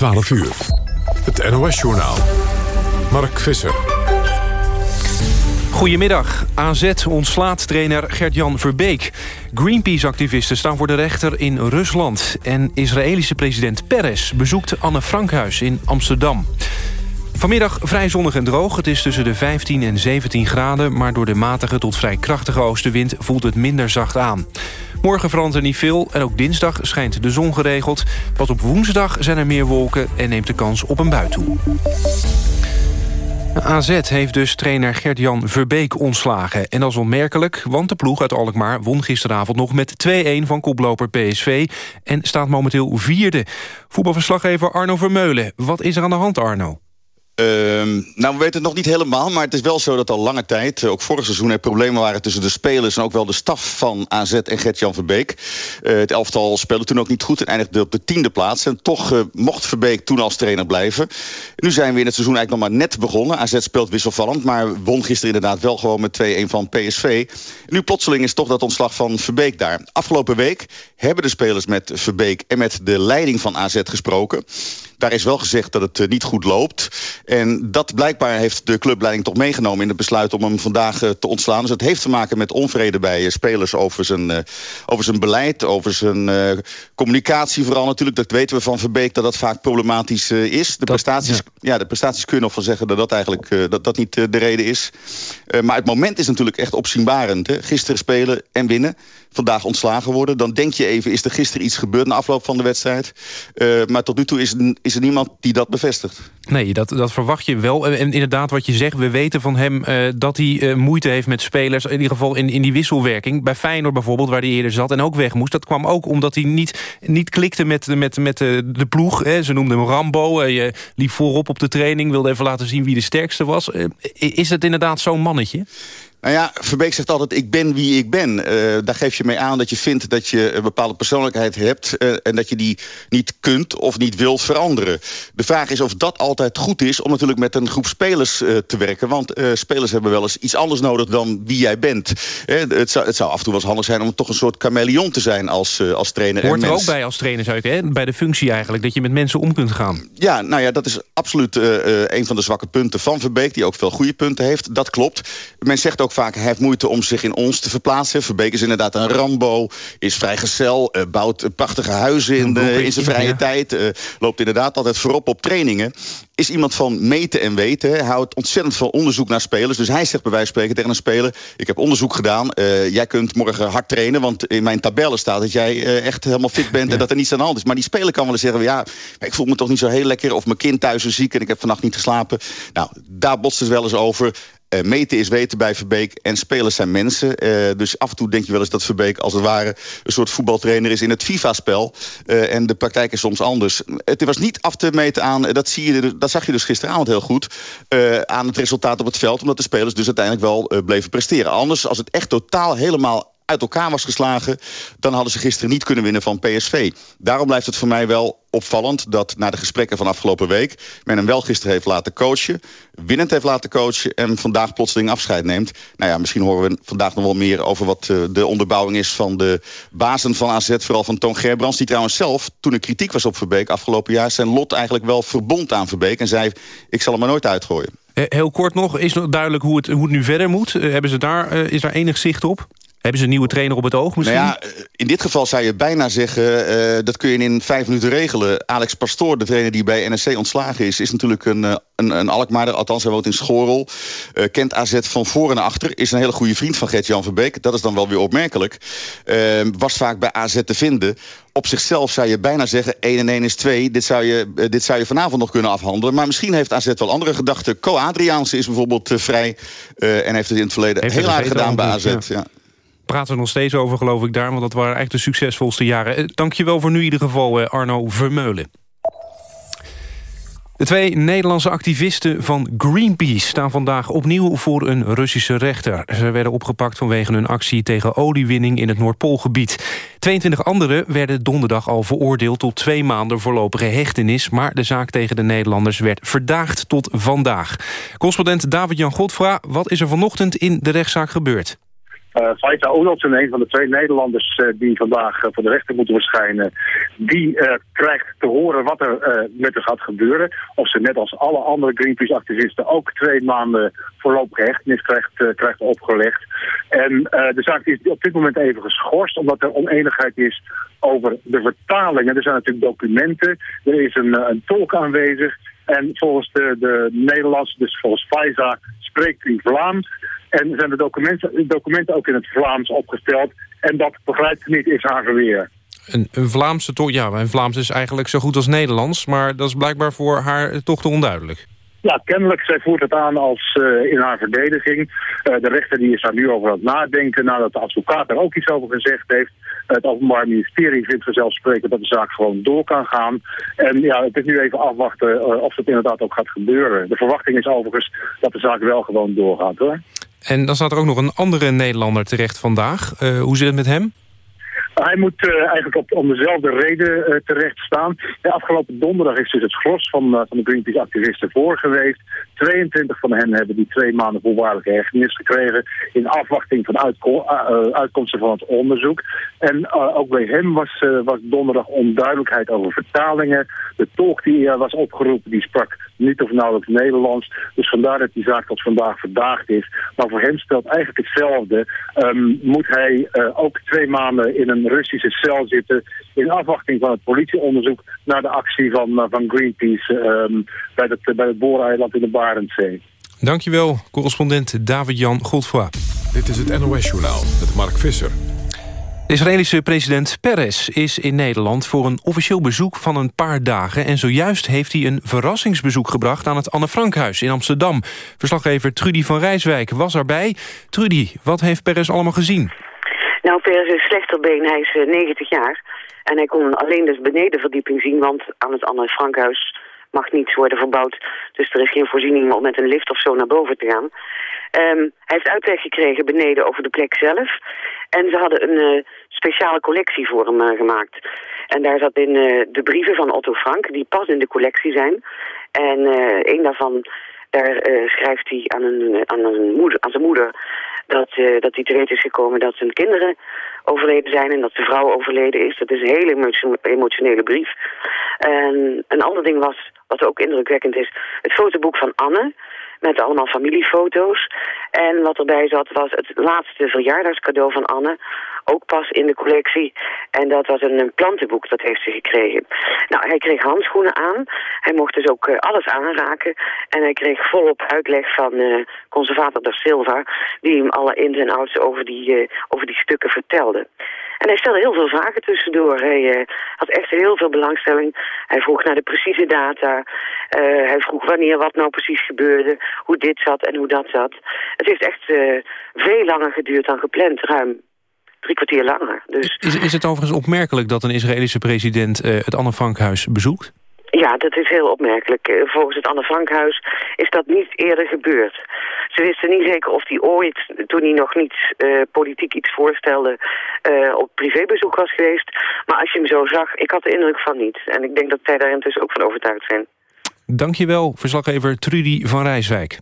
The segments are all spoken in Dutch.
12 uur. Het NOS-journaal. Mark Visser. Goedemiddag. AZ ontslaat trainer Gert-Jan Verbeek. Greenpeace-activisten staan voor de rechter in Rusland. En Israëlische president Peres bezoekt Anne Frankhuis in Amsterdam. Vanmiddag vrij zonnig en droog. Het is tussen de 15 en 17 graden... maar door de matige tot vrij krachtige oostenwind voelt het minder zacht aan. Morgen verandert er niet veel en ook dinsdag schijnt de zon geregeld. Pas op woensdag zijn er meer wolken en neemt de kans op een bui toe. AZ heeft dus trainer Gert-Jan Verbeek ontslagen. En dat is onmerkelijk, want de ploeg uit Alkmaar won gisteravond nog met 2-1 van koploper PSV... en staat momenteel vierde. Voetbalverslaggever Arno Vermeulen. Wat is er aan de hand, Arno? Ehm, nou, we weten het nog niet helemaal, maar het is wel zo dat al lange tijd... Eh, ook vorig seizoen er problemen waren tussen de spelers... en ook wel de staf van AZ en Gert-Jan Verbeek. Uh, het elftal speelde toen ook niet goed en eindigde op de tiende plaats. En toch uh, mocht Verbeek toen als trainer blijven. Nu zijn we in het seizoen eigenlijk nog maar net begonnen. AZ speelt wisselvallend, maar won gisteren inderdaad wel gewoon met 2-1 van PSV. Nu plotseling is toch dat ontslag van Verbeek daar. Afgelopen week hebben de spelers met Verbeek en met de leiding van AZ gesproken... Daar is wel gezegd dat het niet goed loopt. En dat blijkbaar heeft de clubleiding toch meegenomen... in het besluit om hem vandaag eh, te ontslaan. Dus het heeft te maken met onvrede bij eh, spelers over zijn, over zijn beleid... over zijn communicatie vooral natuurlijk. Dat weten we van Verbeek dat dat vaak problematisch is. De, dat, prestaties, ja. ja. de prestaties kun je nog van zeggen dat dat eigenlijk dat, dat niet de reden is. maar het moment is natuurlijk echt opzienbarend. Hè? Gisteren spelen en winnen vandaag ontslagen worden. Dan denk je even, is er gisteren iets gebeurd na afloop van de wedstrijd? Uh, maar tot nu toe is, is er niemand die dat bevestigt. Nee, dat, dat verwacht je wel. En inderdaad, wat je zegt, we weten van hem uh, dat hij uh, moeite heeft met spelers. In ieder geval in, in die wisselwerking. Bij Feyenoord bijvoorbeeld, waar hij eerder zat en ook weg moest. Dat kwam ook omdat hij niet, niet klikte met, met, met de, de ploeg. Hè. Ze noemden hem Rambo. je liep voorop op de training, wilde even laten zien wie de sterkste was. is het inderdaad zo'n mannetje? Nou ja, Verbeek zegt altijd, ik ben wie ik ben. Uh, daar geef je mee aan dat je vindt dat je een bepaalde persoonlijkheid hebt... Uh, en dat je die niet kunt of niet wilt veranderen. De vraag is of dat altijd goed is om natuurlijk met een groep spelers uh, te werken. Want spelers hebben wel eens iets anders nodig dan wie jij bent. Het zou, het, zou, af en toe wel eens handig zijn om toch een soort chameleon te zijn als, als trainer. Hoort er ook bij als trainer, zou ik, hè? bij de functie eigenlijk, dat je met mensen om kunt gaan. Ja, nou ja, dat is absoluut een van de zwakke punten van Verbeek... die ook veel goede punten heeft, dat klopt. Men zegt ook ook vaak, hij heeft moeite om zich in ons te verplaatsen. Verbeek is inderdaad een Rambo, is vrijgezel, uh, bouwt prachtige huizen in, de, in zijn vrije ja. tijd. Uh, loopt inderdaad altijd voorop op trainingen. Is iemand van meten en weten. Hij houdt ontzettend veel onderzoek naar spelers. Dus hij zegt bij wijze van spreken tegen een speler... ik heb onderzoek gedaan, uh, jij kunt morgen hard trainen... want in mijn tabellen staat dat jij echt helemaal fit bent... Ja. en dat er niets aan de hand is. Maar die speler kan wel eens zeggen... ja, ik voel me toch niet zo heel lekker... of mijn kind thuis is ziek en ik heb vannacht niet geslapen. Nou, daar botst het wel eens over. Uh, meten is weten bij Verbeek en spelers zijn mensen. Uh, dus af en toe denk je wel eens dat Verbeek als het ware... een soort voetbaltrainer is in het FIFA-spel. Uh, en de praktijk is soms anders. Het was niet af te meten aan, dat, zie je, dat zag je dus gisteravond heel goed... aan het resultaat op het veld, omdat de spelers dus uiteindelijk wel bleven presteren. Anders, als het echt totaal helemaal uit elkaar was geslagen... dan hadden ze gisteren niet kunnen winnen van PSV. Daarom blijft het voor mij wel opvallend dat na de gesprekken van afgelopen week... men hem wel gisteren heeft laten coachen, winnend heeft laten coachen... en vandaag plotseling afscheid neemt. Nou ja, misschien horen we vandaag nog wel meer over wat uh, de onderbouwing is... van de bazen van AZ, vooral van Toon Gerbrands... die trouwens zelf, toen er kritiek was op Verbeek afgelopen jaar... zijn lot eigenlijk wel verbond aan Verbeek en zei... ik zal hem er nooit uitgooien. Heel kort nog, is nog duidelijk hoe het, hoe het nu verder moet? Hebben ze daar, is daar enig zicht op? Hebben ze een nieuwe trainer op het oog misschien? Nou ja, in dit geval zou je bijna zeggen... Uh, dat kun je in vijf minuten regelen. Alex Pastoor, de trainer die bij NSC ontslagen is... is natuurlijk een, een, een Alkmaarder, althans hij woont in Schorel. Uh, kent AZ van voor en achter. Is een hele goede vriend van Gert-Jan Verbeek. Dat is dan wel weer opmerkelijk. Uh, was vaak bij AZ te vinden. Op zichzelf zou je bijna zeggen 1 en 1 is 2. Dit zou, je, dit zou je vanavond nog kunnen afhandelen. Maar misschien heeft AZ wel andere gedachten. Co Adriaanse is bijvoorbeeld vrij. en heeft het in het verleden heeft heel aardig gedaan bij AZ. Ja. ja praten we nog steeds over, geloof ik, daar. Want dat waren eigenlijk de succesvolste jaren. Dank je wel voor nu in ieder geval, Arno Vermeulen. De twee Nederlandse activisten van Greenpeace staan vandaag opnieuw voor een Russische rechter. Ze werden opgepakt vanwege hun actie tegen oliewinning in het Noordpoolgebied. 22 anderen werden donderdag al veroordeeld tot twee maanden voorlopige hechtenis, maar de zaak tegen de Nederlanders werd verdaagd tot vandaag. Correspondent David-Jan Godfra, wat is er vanochtend in de rechtszaak gebeurd? Uh, Faita Olofsen, een van de twee Nederlanders uh, die vandaag uh, voor de rechter moeten verschijnen, die krijgt te horen wat er met haar gaat gebeuren. Of ze net als alle andere Greenpeace-activisten ook twee maanden voorlopige hechtenis krijgt, krijgt opgelegd. En de zaak is op dit moment even geschorst, omdat er oneenigheid is over de vertalingen. Er zijn natuurlijk documenten, er is een, een tolk aanwezig. En volgens de, de Nederlandse, dus volgens FISA, spreekt hij Vlaams. En zijn de documenten, documenten ook in het Vlaams opgesteld. En dat begrijpt niet, is haar geweer. Een, een Vlaamse toch? Ja, een Vlaams is eigenlijk zo goed als Nederlands. Maar dat is blijkbaar voor haar toch te onduidelijk. Ja, kennelijk, zij voert het aan als uh, in haar verdediging. Uh, de rechter die is daar nu over aan het nadenken... nadat de advocaat er ook iets over gezegd heeft. Het Openbaar Ministerie vindt vanzelfsprekend dat de zaak gewoon door kan gaan. En ja, het is nu even afwachten uh, of het inderdaad ook gaat gebeuren. De verwachting is overigens dat de zaak wel gewoon doorgaat, hoor. En dan staat er ook nog een andere Nederlander terecht vandaag. hoe zit het met hem? Hij moet uh, eigenlijk op, om dezelfde reden uh, terecht staan. Afgelopen donderdag is dus het gros van, van de Greenpeace-activisten voor geweest. 22 van hen hebben die twee maanden voorwaardelijke hechtenis gekregen... in afwachting van uitko uitkomsten van het onderzoek. En ook bij hem was, was donderdag onduidelijkheid over vertalingen. De tolk die was opgeroepen, die sprak niet of nauwelijks Nederlands. Dus vandaar dat die zaak tot vandaag verdaagd is. Maar voor hem stelt eigenlijk hetzelfde. Um, moet hij ook twee maanden in een Russische cel zitten... in afwachting van het politieonderzoek naar de actie van, uh, van Greenpeace... Um, bij, het, bij het booreiland in de Barentszee. Dankjewel, correspondent David-Jan Godfroy. Dit is het NOS-journaal met Mark Visser. De Israëlische president Peres is in Nederland voor een officieel bezoek van een paar dagen... en zojuist heeft hij een verrassingsbezoek gebracht aan het Anne Frankhuis in Amsterdam. Verslaggever Trudy van Rijswijk was erbij. Trudy, wat heeft Peres allemaal gezien? Nou, Per is slechterbeen, hij is 90 eh, jaar. En hij kon alleen dus benedenverdieping zien, want aan het Anne Frankhuis mag niets worden verbouwd. Dus er is geen voorziening om met een lift of zo naar boven te gaan. Um, hij heeft uitleg gekregen beneden over de plek zelf. En ze hadden een uh, speciale collectie voor hem uh, gemaakt. En daar zat in uh, de brieven van Otto Frank, die pas in de collectie zijn. En een daarvan, daar schrijft hij aan, een, aan, moeder, aan zijn moeder dat, dat hij te weten is gekomen dat zijn kinderen overleden zijn en dat de vrouw overleden is. Dat is een hele emotionele brief. En een ander ding was, wat ook indrukwekkend is, het fotoboek van Anne met allemaal familiefoto's. En wat erbij zat was het laatste verjaardagscadeau van Anne. Ook pas in de collectie. En dat was een, plantenboek, dat heeft ze gekregen. Nou, hij kreeg handschoenen aan. Hij mocht dus ook uh, alles aanraken. En hij kreeg volop uitleg van uh, conservator da Silva... die hem alle ins en outs over die, uh, over die stukken vertelde. En hij stelde heel veel vragen tussendoor. Hij had echt heel veel belangstelling. Hij vroeg naar de precieze data. Hij vroeg wanneer wat nou precies gebeurde. Hoe dit zat en hoe dat zat. Het heeft echt veel langer geduurd dan gepland. Ruim drie kwartier langer. Dus... Is, is het overigens opmerkelijk dat een Israëlische president het Anne Frankhuis bezoekt? Ja, dat is heel opmerkelijk. Eh, volgens het Anne Frankhuis is dat niet eerder gebeurd. Ze wisten niet zeker of hij ooit, toen hij nog niet uh, politiek iets voorstelde, uh, op privébezoek was geweest. Maar als je hem zo zag, ik had de indruk van niet. En ik denk dat zij daar intussen ook van overtuigd zijn. Dankjewel, verslaggever Trudy van Rijswijk.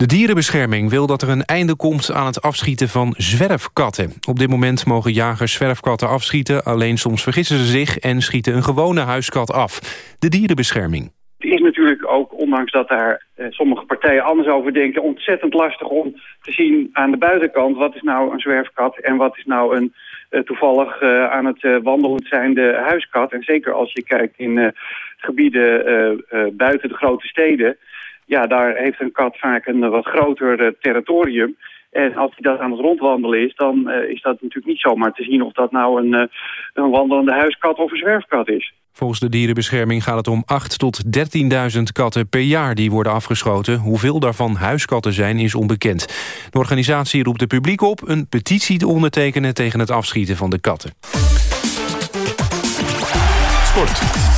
De dierenbescherming wil dat er een einde komt aan het afschieten van zwerfkatten. Op dit moment mogen jagers zwerfkatten afschieten... alleen soms vergissen ze zich en schieten een gewone huiskat af. De dierenbescherming. Het is natuurlijk ook, ondanks dat daar eh, sommige partijen anders over denken... ontzettend lastig om te zien aan de buitenkant... wat is nou een zwerfkat en wat is nou een uh, toevallig uh, aan het wandelen zijnde huiskat. En zeker als je kijkt in gebieden buiten de grote steden ja, daar heeft een kat vaak een wat groter eh, territorium. En als hij dat aan het rondwandelen is, dan uh, is dat natuurlijk niet zomaar te zien... of dat nou een, uh, een wandelende huiskat of een zwerfkat is. Volgens de dierenbescherming gaat het om 8 tot 13.000 katten per jaar die worden afgeschoten. Hoeveel daarvan huiskatten zijn is onbekend. De organisatie roept het publiek op een petitie te ondertekenen... tegen het afschieten van de katten. Sport.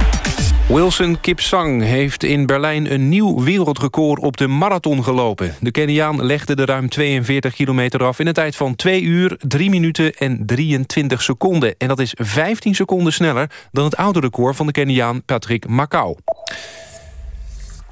Wilson Kipsang heeft in Berlijn een nieuw wereldrecord op de marathon gelopen. De Keniaan legde de ruim 42 kilometer af in een tijd van 2 uur, 3 minuten en 23 seconden. En dat is 15 seconden sneller dan het oude record van de Keniaan Patrick Macau.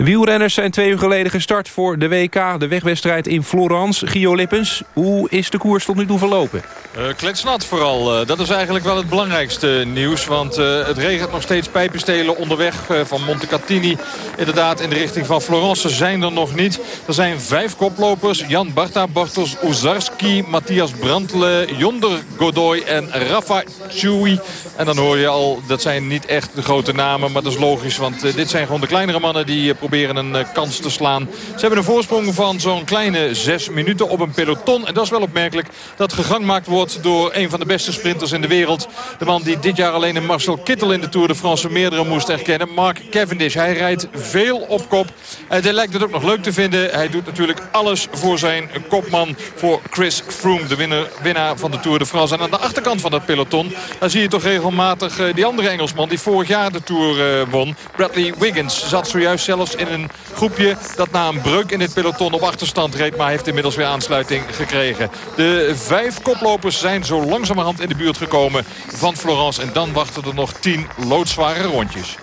Wielrenners zijn twee uur geleden gestart voor de WK, de wegwedstrijd in Florence. Gio Lippens, hoe is de koers tot nu toe verlopen? Uh, kletsnat vooral. Uh, dat is eigenlijk wel het belangrijkste nieuws. Want uh, het regent nog steeds pijpenstelen onderweg van Montecatini. Inderdaad in de richting van Florence zijn er nog niet. Er zijn vijf koplopers. Jan Barta, Bartos Uzarski, Matthias Brandle, Jonder Godoy en Rafa Chui. En dan hoor je al, dat zijn niet echt de grote namen. Maar dat is logisch, want dit zijn gewoon de kleinere mannen die een kans te slaan. Ze hebben een voorsprong van zo'n kleine zes minuten op een peloton. En dat is wel opmerkelijk dat gegangmaakt wordt door een van de beste sprinters in de wereld. De man die dit jaar alleen een Marcel Kittel in de Tour de France meerdere moest erkennen. Mark Cavendish. Hij rijdt veel op kop. En hij lijkt het ook nog leuk te vinden. Hij doet natuurlijk alles voor zijn kopman. Voor Chris Froome, de winnaar, winnaar van de Tour de France. En aan de achterkant van dat peloton, daar zie je toch regelmatig eh, die andere Engelsman die vorig jaar de Tour eh, won. Bradley Wiggins zat zojuist zelfs in een groepje dat na een breuk in dit peloton op achterstand reed. Maar heeft inmiddels weer aansluiting gekregen. De vijf koplopers zijn zo langzamerhand in de buurt gekomen van Florence. En dan wachten er nog tien loodzware rondjes.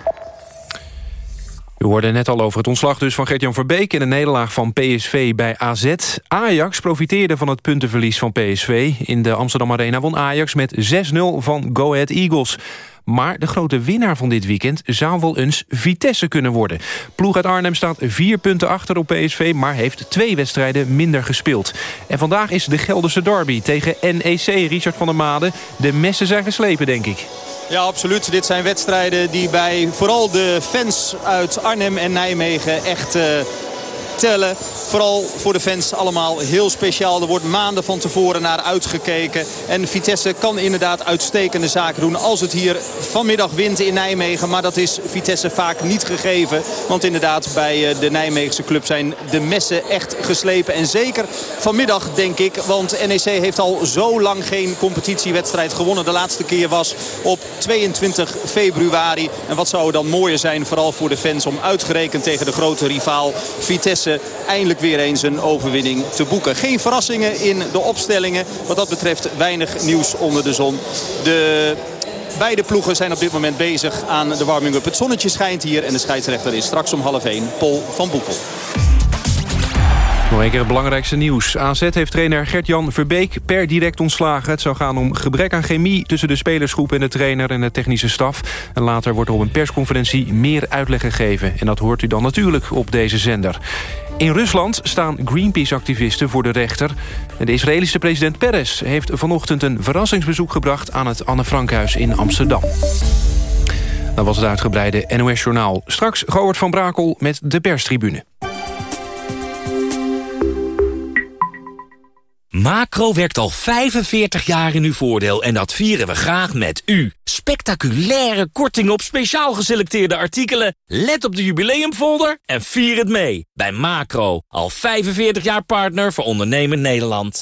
U hoorde net al over het ontslag dus van Gert-Jan Verbeek... in de nederlaag van PSV bij AZ. Ajax profiteerde van het puntenverlies van PSV. In de Amsterdam Arena won Ajax met 6-0 van Go Ahead Eagles. Maar de grote winnaar van dit weekend zou wel eens Vitesse kunnen worden. Ploeg uit Arnhem staat vier punten achter op PSV... maar heeft twee wedstrijden minder gespeeld. En vandaag is de Gelderse derby tegen NEC, Richard van der Made. De messen zijn geslepen, denk ik. Ja, absoluut. Dit zijn wedstrijden die bij vooral de fans uit Arnhem en Nijmegen echt... Uh tellen. Vooral voor de fans allemaal heel speciaal. Er wordt maanden van tevoren naar uitgekeken. En Vitesse kan inderdaad uitstekende zaken doen als het hier vanmiddag wint in Nijmegen. Maar dat is Vitesse vaak niet gegeven. Want inderdaad bij eh, de Nijmeegse club zijn de messen echt geslepen. En zeker vanmiddag denk ik. Want NEC heeft al zo lang geen competitiewedstrijd gewonnen. De laatste keer was op 22 februari. En wat zou er dan mooier zijn vooral voor de fans om uitgerekend tegen de grote rivaal Vitesse eindelijk weer eens een overwinning te boeken. Geen verrassingen in de opstellingen. Wat dat betreft weinig nieuws onder de zon. De Beide ploegen zijn op dit moment bezig aan de warming-up. Het zonnetje schijnt hier en de scheidsrechter is straks om half 1. Pol van Boekel. Nog een keer het belangrijkste nieuws. AZ heeft trainer Gert-Jan Verbeek per direct ontslagen. Het zou gaan om gebrek aan chemie tussen de spelersgroep en de trainer en de technische staf. En later wordt er op een persconferentie meer uitleg gegeven. En dat hoort u dan natuurlijk op deze zender. In Rusland staan Greenpeace-activisten voor de rechter. De Israëlische president Peres heeft vanochtend een verrassingsbezoek gebracht... aan het Anne Frankhuis in Amsterdam. Dat was het uitgebreide NOS-journaal. Straks Govert van Brakel met de perstribune. Macro werkt al 45 jaar in uw voordeel en dat vieren we graag met u. Spectaculaire korting op speciaal geselecteerde artikelen. Let op de jubileumfolder en vier het mee. Bij Macro, al 45 jaar partner voor ondernemen Nederland.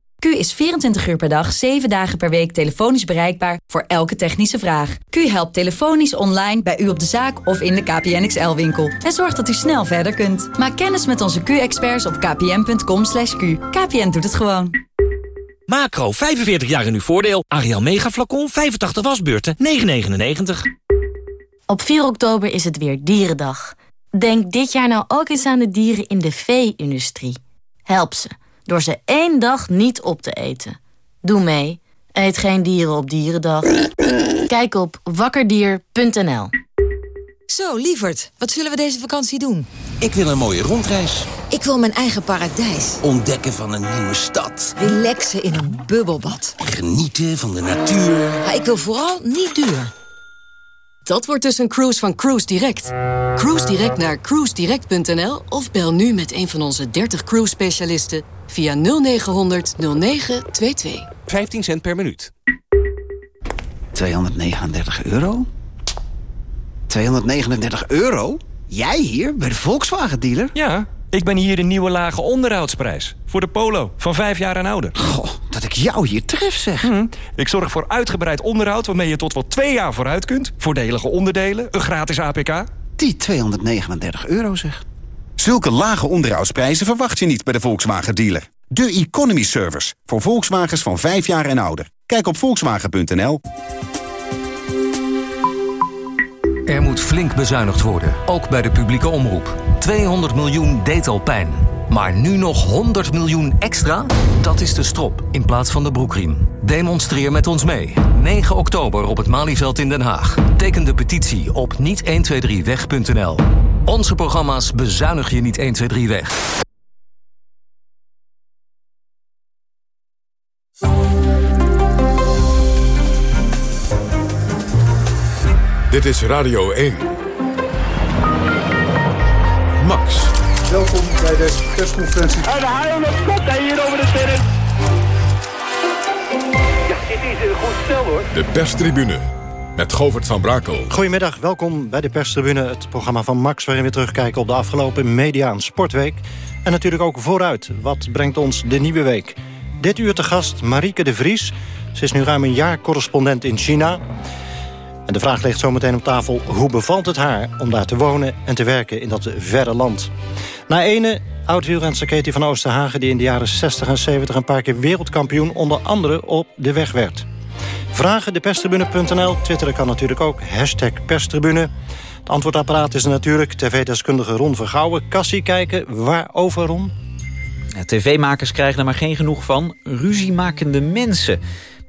Q is 24 uur per dag, 7 dagen per week telefonisch bereikbaar voor elke technische vraag. Q helpt telefonisch online bij u op de zaak of in de KPN XL-winkel. En zorgt dat u snel verder kunt. Maak kennis met onze Q-experts op kpn.com. /q. KPN doet het gewoon. Macro, 45 jaar in uw voordeel. Ariel Mega Flacon, 85 wasbeurten, 9,99. Op 4 oktober is het weer Dierendag. Denk dit jaar nou ook eens aan de dieren in de vee-industrie. Help ze door ze één dag niet op te eten. Doe mee. Eet geen dieren op dierendag. Kijk op wakkerdier.nl Zo, lieverd, wat zullen we deze vakantie doen? Ik wil een mooie rondreis. Ik wil mijn eigen paradijs. Ontdekken van een nieuwe stad. Relaxen in een bubbelbad. Genieten van de natuur. Ja, ik wil vooral niet duur. Dat wordt dus een cruise van Cruise Direct. Cruise Direct naar cruisedirect.nl of bel nu met een van onze 30 cruise specialisten via 0900 0922. 15 cent per minuut. 239 euro? 239 euro? Jij hier, bij de Volkswagen-dealer? Ja, ik ben hier de nieuwe lage onderhoudsprijs. Voor de Polo, van 5 jaar en ouder. Goh, dat ik jou hier tref, zeg. Hm, ik zorg voor uitgebreid onderhoud waarmee je tot wel twee jaar vooruit kunt. Voordelige onderdelen, een gratis APK. Die 239 euro zeg. Zulke lage onderhoudsprijzen verwacht je niet bij de Volkswagen dealer. De Economy Service voor Volkswagens van 5 jaar en ouder. Kijk op volkswagen.nl. Er moet flink bezuinigd worden, ook bij de publieke omroep. 200 miljoen deed al pijn. Maar nu nog 100 miljoen extra? Dat is de strop in plaats van de broekriem. Demonstreer met ons mee. 9 oktober op het Malieveld in Den Haag. Teken de petitie op niet123weg.nl. Onze programma's bezuinig je niet 123 weg. Dit is Radio 1. Max. Welkom bij deze persconferentie. En de haal komt hij hier over de terrein. Ja, dit is een goed stel hoor. De perstribune met Govert van Brakel. Goedemiddag, welkom bij de perstribune, het programma van Max... waarin we terugkijken op de afgelopen media- en sportweek. En natuurlijk ook vooruit, wat brengt ons de nieuwe week. Dit uur te gast Marieke de Vries. Ze is nu ruim een jaar correspondent in China... En de vraag ligt zometeen op tafel... hoe bevalt het haar om daar te wonen en te werken in dat verre land? Na ene, oud-wielrenster Katie van Oosterhagen... die in de jaren 60 en 70 een paar keer wereldkampioen... onder andere op de weg werd. Vragen deperstribune.nl. Twitteren kan natuurlijk ook. Hashtag perstribune. Het antwoordapparaat is natuurlijk. TV-deskundige Ron Vergouwen. Kassie kijken. Waarover, Ron? TV-makers krijgen er maar geen genoeg van. Ruziemakende mensen...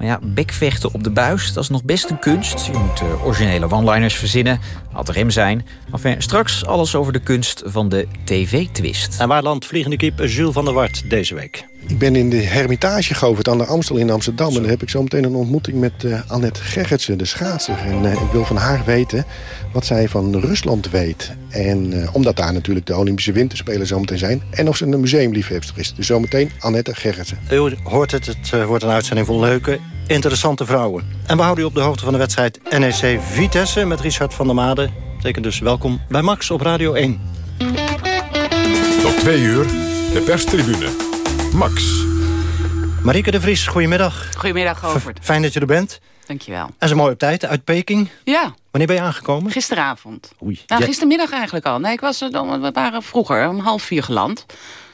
Maar ja, bekvechten op de buis, dat is nog best een kunst. Je moet uh, originele one-liners verzinnen, ad rem zijn. Enfin, straks alles over de kunst van de tv-twist. En waar landt vliegende kip Jules van der Wart deze week? Ik ben in de Hermitage Govert aan de Amstel in Amsterdam. En daar heb ik zo meteen een ontmoeting met uh, Annette Gerritsen, de schaatser. En uh, ik wil van haar weten wat zij van Rusland weet. En uh, omdat daar natuurlijk de Olympische Winterspelen zometeen zijn. En of ze een museumliefhebster is. Dus zometeen Annette Gerritsen. U hoort het, het wordt een uitzending vol leuke, interessante vrouwen. En we houden u op de hoogte van de wedstrijd NEC Vitesse met Richard van der Made. Betekent dus welkom bij Max op Radio 1. Tot twee uur, de perstribune. Max. Marieke de Vries, goedemiddag. Goedemiddag, Govert. Fijn dat je er bent. Dankjewel. En zo mooi op tijd, uit Peking. Ja. Wanneer ben je aangekomen? Gisteravond. Oei. Nou, gistermiddag eigenlijk al. Nee, ik was, we waren vroeger om half vier geland.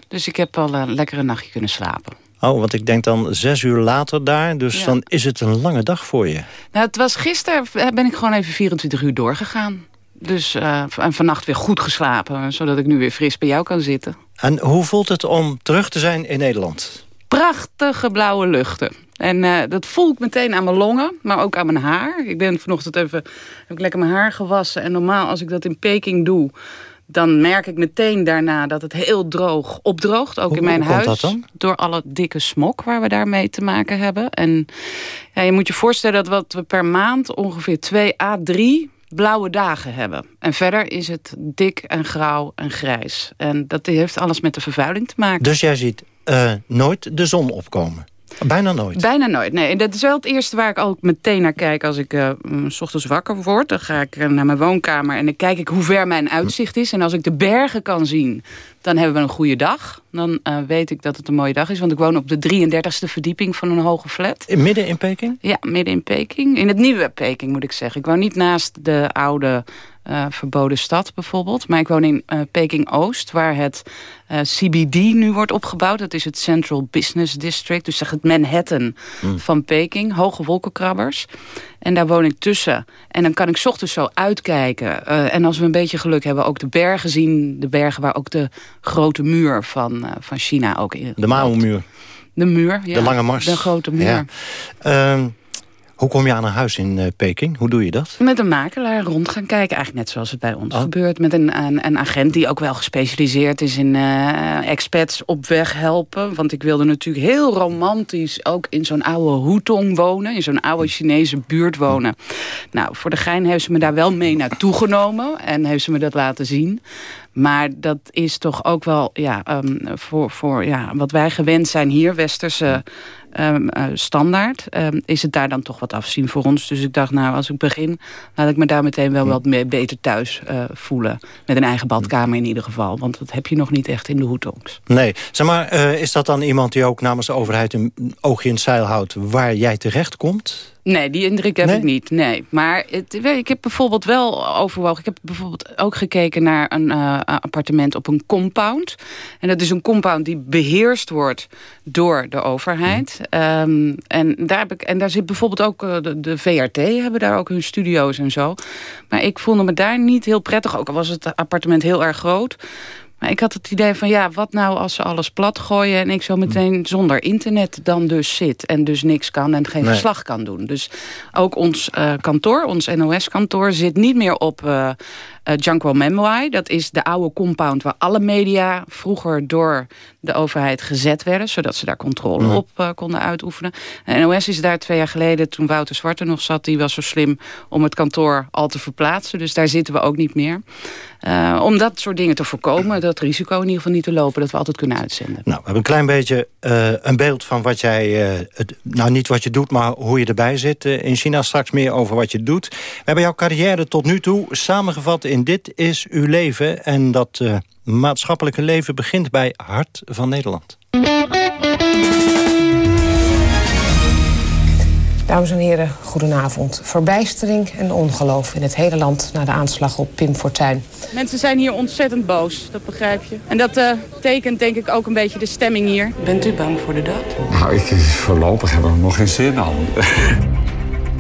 Dus ik heb al een lekkere nachtje kunnen slapen. Oh, want ik denk dan zes uur later daar. Dus Ja. dan is het een lange dag voor je. Nou, het was gisteren ben ik gewoon even 24 uur doorgegaan. Dus eh, en vannacht weer goed geslapen, zodat ik nu weer fris bij jou kan zitten. En hoe voelt het om terug te zijn in Nederland? Prachtige blauwe luchten. En eh, dat voel ik meteen aan mijn longen, maar ook aan mijn haar. Ik ben vanochtend even heb ik lekker mijn haar gewassen. En normaal als ik dat in Peking doe, dan merk ik meteen daarna dat het heel droog opdroogt. Ook Hoe- in mijn huis. dat dan? Door alle dikke smok waar we daarmee te maken hebben. En ja, je moet je voorstellen dat wat we per maand ongeveer 2 à 3 blauwe dagen hebben. En verder is het dik en grauw en grijs. En dat heeft alles met de vervuiling te maken. Dus jij ziet eh, nooit de zon opkomen? Bijna nooit? Bijna nooit, nee. En dat is wel het eerste waar ik ook meteen naar kijk als ik eh, mm, s ochtends wakker word. Dan ga ik eh, naar mijn woonkamer en dan kijk ik hoe ver mijn uitzicht is. En als ik de bergen kan zien, dan hebben we een goede dag. Dan eh, weet ik dat het een mooie dag is. Want ik woon op de 33ste verdieping van een hoge flat. Midden in Peking? Ja, midden in Peking. In het nieuwe Peking moet ik zeggen. Ik woon niet naast de oude eh, verboden stad bijvoorbeeld. Maar ik woon in eh, Peking-Oost, waar het eh, CBD nu wordt opgebouwd. Dat is het Central Business District, dus zeg het Manhattan van Peking. Hoge wolkenkrabbers. En daar woon ik tussen. En dan kan ik 's ochtends zo uitkijken. En als we een beetje geluk hebben, ook de bergen zien. De bergen waar ook de grote muur van, van China ook in De Mao-muur. De muur, ja. De Lange Mars. De grote muur. Ja. Hoe kom je aan een huis in eh, Peking? Hoe doe je dat? Met een makelaar rond gaan kijken. Eigenlijk net zoals het bij ons Oh. gebeurt. Met een, een, een agent die ook wel gespecialiseerd is in eh, expats op weg helpen. Want ik wilde natuurlijk heel romantisch ook in zo'n oude Hutong wonen. In zo'n oude Chinese buurt wonen. Nou, voor de gein heeft ze me daar wel mee naartoe genomen. En heeft ze me dat laten zien. Maar dat is toch ook wel ja, ehm, voor, voor ja, wat wij gewend zijn hier, westerse eh, standaard, ehm, is het daar dan toch wat afzien voor ons. Dus ik dacht, nou, als ik begin, laat ik me daar meteen wel wat meer beter thuis eh, voelen. Met een eigen badkamer in ieder geval. Want dat heb je nog niet echt in de Hoetongs. Nee. Zeg maar, eh, is dat dan iemand die ook namens de overheid een oogje in het zeil houdt... waar jij terecht komt? Nee, die indruk heb Nee? ik niet. Nee. Maar het, ik heb bijvoorbeeld wel overwogen. Ik heb bijvoorbeeld ook gekeken naar een eh, appartement op een compound. En dat is een compound die beheerst wordt door de overheid. Ehm, en, daar heb ik, en daar zit bijvoorbeeld ook eh, de, de VRT, hebben daar ook hun studio's en zo. Maar ik voelde me daar niet heel prettig. Ook al was het appartement heel erg groot. Maar ik had het idee van, ja, wat nou als ze alles plat gooien... en ik zo meteen zonder internet dan dus zit... en dus niks kan en geen Nee. verslag kan doen. Dus ook ons eh, kantoor, ons NOS-kantoor... zit niet meer op eh eh, Janko Memwai. Dat is de oude compound waar alle media vroeger door de overheid gezet werden... zodat ze daar controle Mhm. op eh, konden uitoefenen. De NOS is daar twee jaar geleden, toen Wouter Zwarte nog zat... die was zo slim om het kantoor al te verplaatsen. Dus daar zitten we ook niet meer. Eh, om dat soort dingen te voorkomen, dat risico in ieder geval niet te lopen... dat we altijd kunnen uitzenden. Nou, we hebben een klein beetje een beeld van wat jij... het, nou, niet wat je doet, maar hoe je erbij zit. In China straks meer over wat je doet. We hebben jouw carrière tot nu toe samengevat in Dit is uw leven. En dat eh, maatschappelijke leven begint bij Hart van Nederland. Dames en heren, goedenavond. Verbijstering en ongeloof in het hele land na de aanslag op Pim Fortuyn. Mensen zijn hier ontzettend boos, dat begrijp je. En dat eh, tekent denk ik ook een beetje de stemming hier. Bent u bang voor de dood? Nou, ik, voorlopig hebben we nog geen zin aan.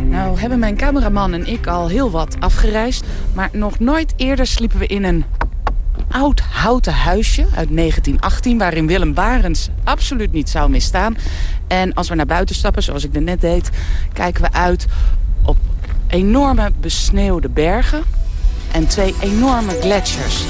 Nou hebben mijn cameraman en ik al heel wat afgereisd. Maar nog nooit eerder sliepen we in een oud houten huisje uit 1918... waarin Willem Barens absoluut niet zou misstaan. En als we naar buiten stappen, zoals ik net deed... kijken we uit op enorme besneeuwde bergen... en twee enorme gletsjers.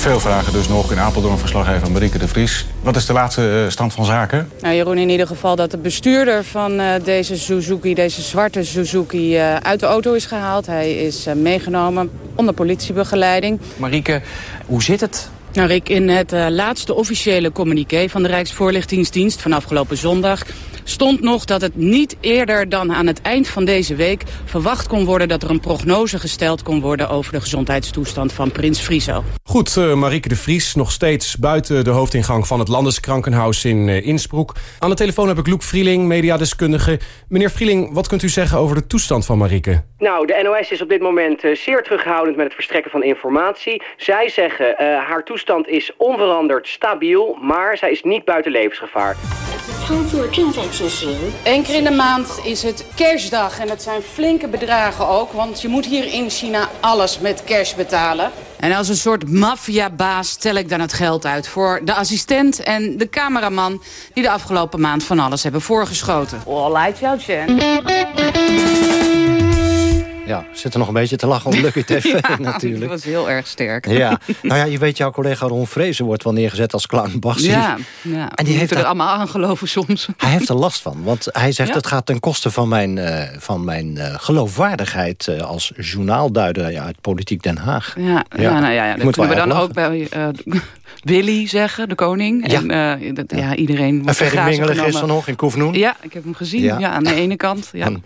Veel vragen dus nog in Apeldoorn verslaggever Marieke de Vries. Wat is de laatste eh, stand van zaken? Nou, Jeroen, in ieder geval dat de bestuurder van eh, deze Suzuki, deze zwarte Suzuki, eh, uit de auto is gehaald. Hij is eh, meegenomen onder politiebegeleiding. Marieke, hoe zit het? Nou, Rick, in het eh, laatste officiële communiqué van de Rijksvoorlichtingsdienst van afgelopen zondag stond nog dat het niet eerder dan aan het eind van deze week verwacht kon worden dat er een prognose gesteld kon worden over de gezondheidstoestand van prins Friso. Goed, eh, Marieke de Vries, nog steeds buiten de hoofdingang van het Landeskrankenhuis in eh, Innsbruck. Aan de telefoon heb ik Loek Vrieling, mediadeskundige. Meneer Vrieling, wat kunt u zeggen over de toestand van Marieke? Nou, de NOS is op dit moment zeer terughoudend met het verstrekken van informatie. Zij zeggen uh, haar toestand is onveranderd stabiel, maar zij is niet buiten levensgevaar. Eén keer in de maand is het kerstdag en het zijn flinke bedragen ook, want je moet hier in China alles met cash betalen. En als een soort maffiabaas tel ik dan het geld uit voor de assistent en de cameraman die de afgelopen maand van alles hebben voorgeschoten. Oh, light. Ja, zit er nog een beetje te lachen om Lucky TV ja, natuurlijk. dat was heel erg sterk. Ja, nou ja, je weet, jouw collega Ron Vrezen wordt wel neergezet als clown. Ja, ja. En die heeft er daar- allemaal aan geloven soms. Hij heeft er last van, want hij zegt het gaat ten koste van mijn, eh, van mijn eh, geloofwaardigheid eh, als journaalduider ja, uit Politiek Den Haag. Ja, ja. nou ja, dat kunnen we dan ook bij Willy zeggen, de koning. Ja. En dat, ja. iedereen En Ferry Mingelen genomen. gisteren nog in Koefnoen. Ja, ik heb hem gezien. Ja. Ja. aan de ene kant. Ja. En-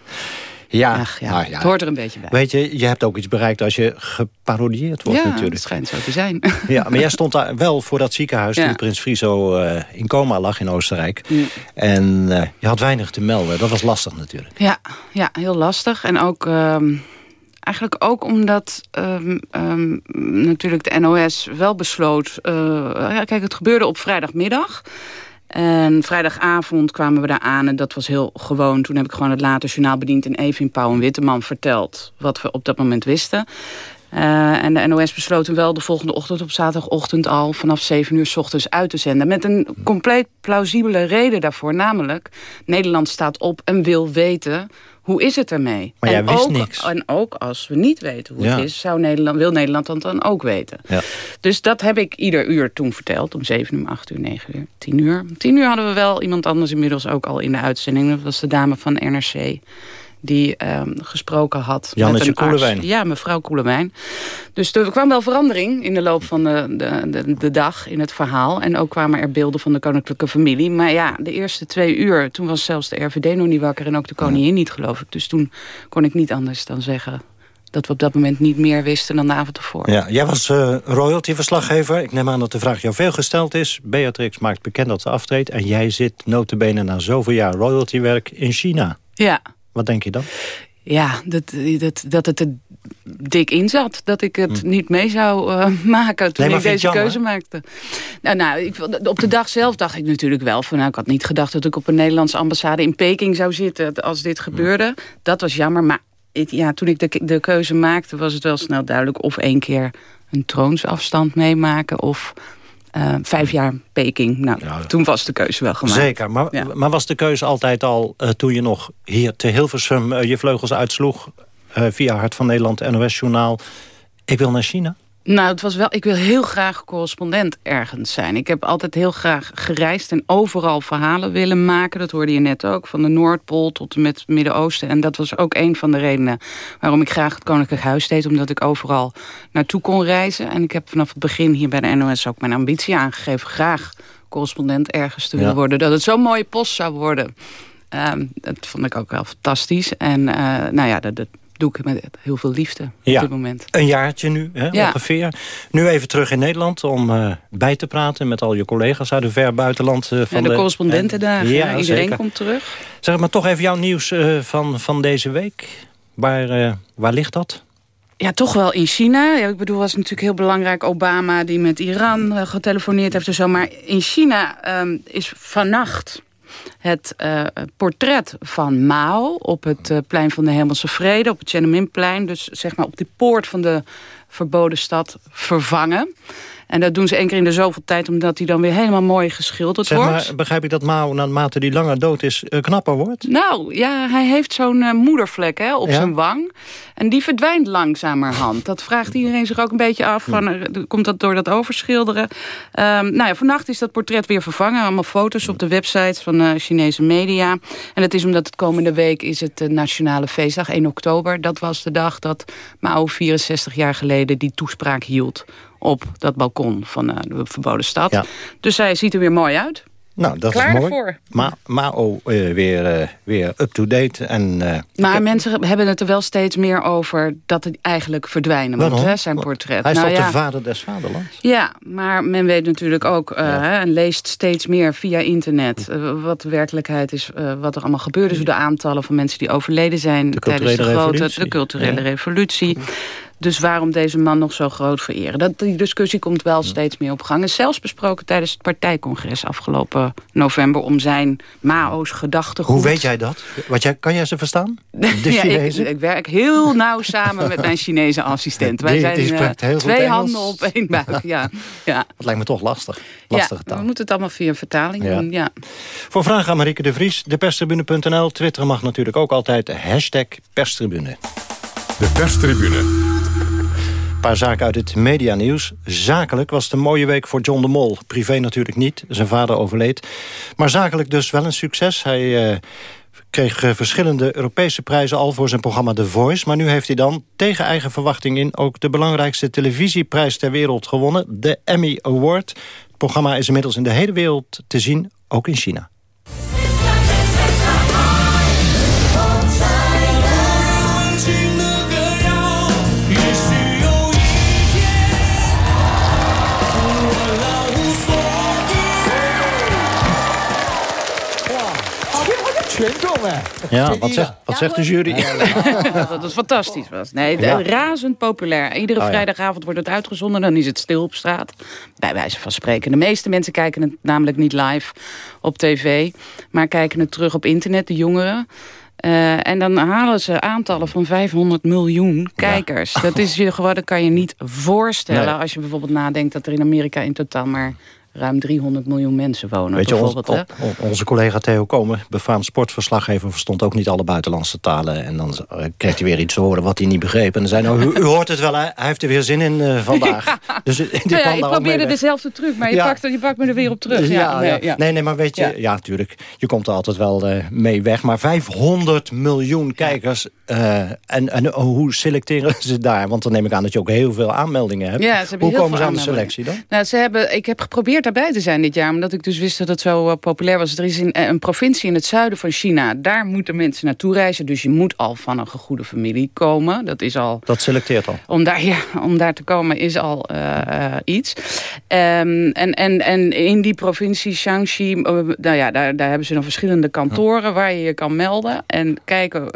Ja, Ach, ja, nou ja. het hoort er een beetje bij. Weet je, je hebt ook iets bereikt als je geparodieerd wordt ja, natuurlijk. het schijnt zo te zijn. Ja, maar jij stond daar wel voor dat ziekenhuis Ja. toen Prins Friso eh, in coma lag in Oostenrijk. En eh, je had weinig te melden. Dat was lastig natuurlijk. Ja, ja heel lastig. En ook ehm, eigenlijk ook omdat ehm, ehm, natuurlijk de NOS wel besloot... eh, ja, kijk, het gebeurde op vrijdagmiddag... En vrijdagavond kwamen we daar aan en dat was heel gewoon. Toen heb ik gewoon het later journaal bediend in Evin Pauw en Witteman verteld... wat we op dat moment wisten. Eh, en de NOS besloot toen wel de volgende ochtend op zaterdagochtend al... vanaf 7 uur s ochtends uit te zenden. Met een compleet plausibele reden daarvoor. Namelijk, Nederland staat op en wil weten... Hoe is het ermee? Maar jij en wist ook, niks. En ook als we niet weten hoe Ja. het is... Zou Nederland, wil Nederland dat dan ook weten. Ja. Dus dat heb ik ieder uur toen verteld. Om 7 uur, 8 uur, 9 uur, 10 uur. Om 10 uur hadden we wel iemand anders inmiddels ook al in de uitzending. Dat was de dame van NRC. Die ehm, gesproken had Jannetje met een arts. Koelewijn. Ja, mevrouw Koelewijn. Dus er kwam wel verandering in de loop van de, de, de, de dag in het verhaal. En ook kwamen er beelden van de koninklijke familie. Maar ja, de eerste twee uur, toen was zelfs de RVD nog niet wakker... en ook de koningin niet, geloof ik. Dus toen kon ik niet anders dan zeggen... dat we op dat moment niet meer wisten dan de avond ervoor. Ja, jij was eh royalty-verslaggever. Ik neem aan dat de vraag jou veel gesteld is. Beatrix maakt bekend dat ze aftreedt. En jij zit notabene na zoveel jaar royaltywerk in China. Ja, Wat denk je dan? Ja, dat, dat, dat het er dik in zat. Dat ik het Hm. niet mee zou eh, maken toen Nee, ik deze keuze maakte. Nou, nou ik, op de dag zelf dacht ik natuurlijk wel van... Nou, ik had niet gedacht dat ik op een Nederlandse ambassade in Peking zou zitten... als dit gebeurde. Dat was jammer, maar ik- ja, toen ik de, de keuze maakte... was het wel snel duidelijk of één keer een troonsafstand meemaken... of eh, vijf jaar Peking. Nou, toen was de keuze wel gemaakt. Zeker, maar, maar was de keuze altijd al eh, toen je nog hier te Hilversum eh, je vleugels uitsloeg... eh, via Hart van Nederland, NOS-journaal, ik wil naar China? Nou, het was wel. Ik wil heel graag correspondent ergens zijn. Ik heb altijd heel graag gereisd en overal verhalen willen maken. Dat hoorde je net ook. Van de Noordpool tot en met het Midden-Oosten. En dat was ook een van de redenen waarom ik graag het Koninklijk Huis deed. Omdat ik overal naartoe kon reizen. En ik heb vanaf het begin hier bij de NOS ook mijn ambitie aangegeven. Graag correspondent ergens te willen Ja. worden. Dat het zo'n mooie post zou worden. Ehm, dat vond ik ook wel fantastisch. En eh, nou ja, dat, dat doe ik met heel veel liefde Ja. op dit moment. Een jaartje nu, hè, Ja. ongeveer. Nu even terug in Nederland om eh, bij te praten... met al je collega's uit het ver buitenland. eh, van Ja, de correspondentendagen. Ja, Iedereen zeker. komt terug. Zeg maar toch even jouw nieuws eh, van, van deze week. Waar, waar ligt dat? Ja, toch wel in China. Ja, ik bedoel, was natuurlijk heel belangrijk. Obama die met Iran getelefoneerd heeft en zo. Maar in China ehm, is vannacht het eh, portret van Mao... op het eh, plein van de Hemelse Vrede, op het Tiananmenplein. Dus zeg maar op de poort van de verboden stad vervangen. En dat doen ze één keer in de zoveel tijd... omdat hij dan weer helemaal mooi geschilderd Zeg wordt. maar, begrijp ik dat Mao naarmate die langer dood is... eh, knapper wordt? Nou, ja, hij heeft zo'n eh, moedervlek hè, op Ja? zijn wang. En die verdwijnt langzamerhand. Dat vraagt iedereen zich ook een beetje af. Van, eh, komt dat door dat overschilderen? Ehm, nou ja, vannacht is dat portret weer vervangen. Allemaal foto's op de websites van Chinese media. En dat is omdat het komende week is het de nationale feestdag, 1 oktober. Dat was de dag dat Mao 64 jaar geleden die toespraak hield... op dat balkon van eh, de verboden stad. Ja. Dus hij ziet er weer mooi uit. Nou, dat Klaar is mooi. ervoor. Ma Mao eh, weer, eh, weer up-to-date. En, eh, Maar mensen hebben het er wel steeds meer over dat het eigenlijk verdwijnen moet, hè, zijn portret. hij is Nou toch ja, de vader des vaderlands? Ja, maar men weet natuurlijk ook eh, hè, en leest steeds meer via internet... wat de werkelijkheid is, eh, wat er allemaal gebeurd is... de aantallen van mensen die overleden zijn tijdens de culturele grote revolutie. de culturele Ja. revolutie. Dus waarom deze man nog zo groot vereren? Dat, die discussie komt wel steeds meer op gang. En zelfs besproken tijdens het partijcongres afgelopen november... om zijn Mao's gedachtegoed. Hoe weet jij dat? Wat jij, kan jij ze verstaan? De ja, ik, werk heel nauw samen met mijn Chinese assistent. Wij Die- zijn die eh, twee handen op één buik. Ja, ja. Dat lijkt me toch lastig. Lastige ja, taal. we moeten het allemaal via vertaling Ja. doen. Ja. Voor vragen aan Marieke de Vries, deperstribune.nl. Twitter mag natuurlijk ook altijd hashtag perstribune. De perstribune. Paar zaken uit het medianieuws. Zakelijk was het een mooie week voor John de Mol. Privé natuurlijk niet, zijn vader overleed. Maar zakelijk dus wel een succes. Hij eh, kreeg eh, verschillende Europese prijzen al voor zijn programma The Voice. Maar nu heeft hij dan, tegen eigen verwachting in... ook de belangrijkste televisieprijs ter wereld gewonnen. De Emmy Award. Het programma is inmiddels in de hele wereld te zien, ook in China. Ja, wat zegt, wat zegt de jury? dat het fantastisch was. Nee, Ja. razend populair. Iedere Oh ja. vrijdagavond wordt het uitgezonden. Dan is het stil op straat. Bij wijze van spreken. De meeste mensen kijken het namelijk niet live op tv. Maar kijken het terug op internet, de jongeren. Eh, en dan halen ze aantallen van 500 miljoen kijkers. Dat, is je gewoon, dat kan je niet voorstellen. Nee. Als je bijvoorbeeld nadenkt dat er in Amerika in totaal maar ruim 300 miljoen mensen wonen. Weet je, ons- on- onze collega Theo Komen, befaamd sportverslaggever... verstond ook niet alle buitenlandse talen. En dan eh, kreeg hij weer iets te horen wat hij niet begreep. En dan zei nou, u, u hoort het wel, hè? hij heeft er weer zin in eh, vandaag. Dus eh, die Nou ja, ik mee probeerde dezelfde truc, maar je, Ja. pakt, je pakt me er weer op terug. Ja, nee. Nee, nee, maar weet je, Ja. natuurlijk, je komt er altijd wel mee weg. Maar 500 miljoen kijkers, en, en hoe selecteren ze daar? Want dan neem ik aan dat je ook heel veel aanmeldingen hebt. Ja, ze hebben hoe komen ze aan de selectie dan? Nou, ze hebben, ik heb geprobeerd daarbij te zijn dit jaar. Omdat ik dus wist dat het zo eh, populair was. Er is in, een provincie in het zuiden van China. Daar moeten mensen naartoe reizen. Dus je moet al van een gegoede familie komen. Dat is al... Dat selecteert al. Om daar, ja, om daar te komen is al iets. Um, en, en, en in die provincie Shaanxi... nou ja, daar, daar hebben ze dan verschillende kantoren... waar je je kan melden. En kijken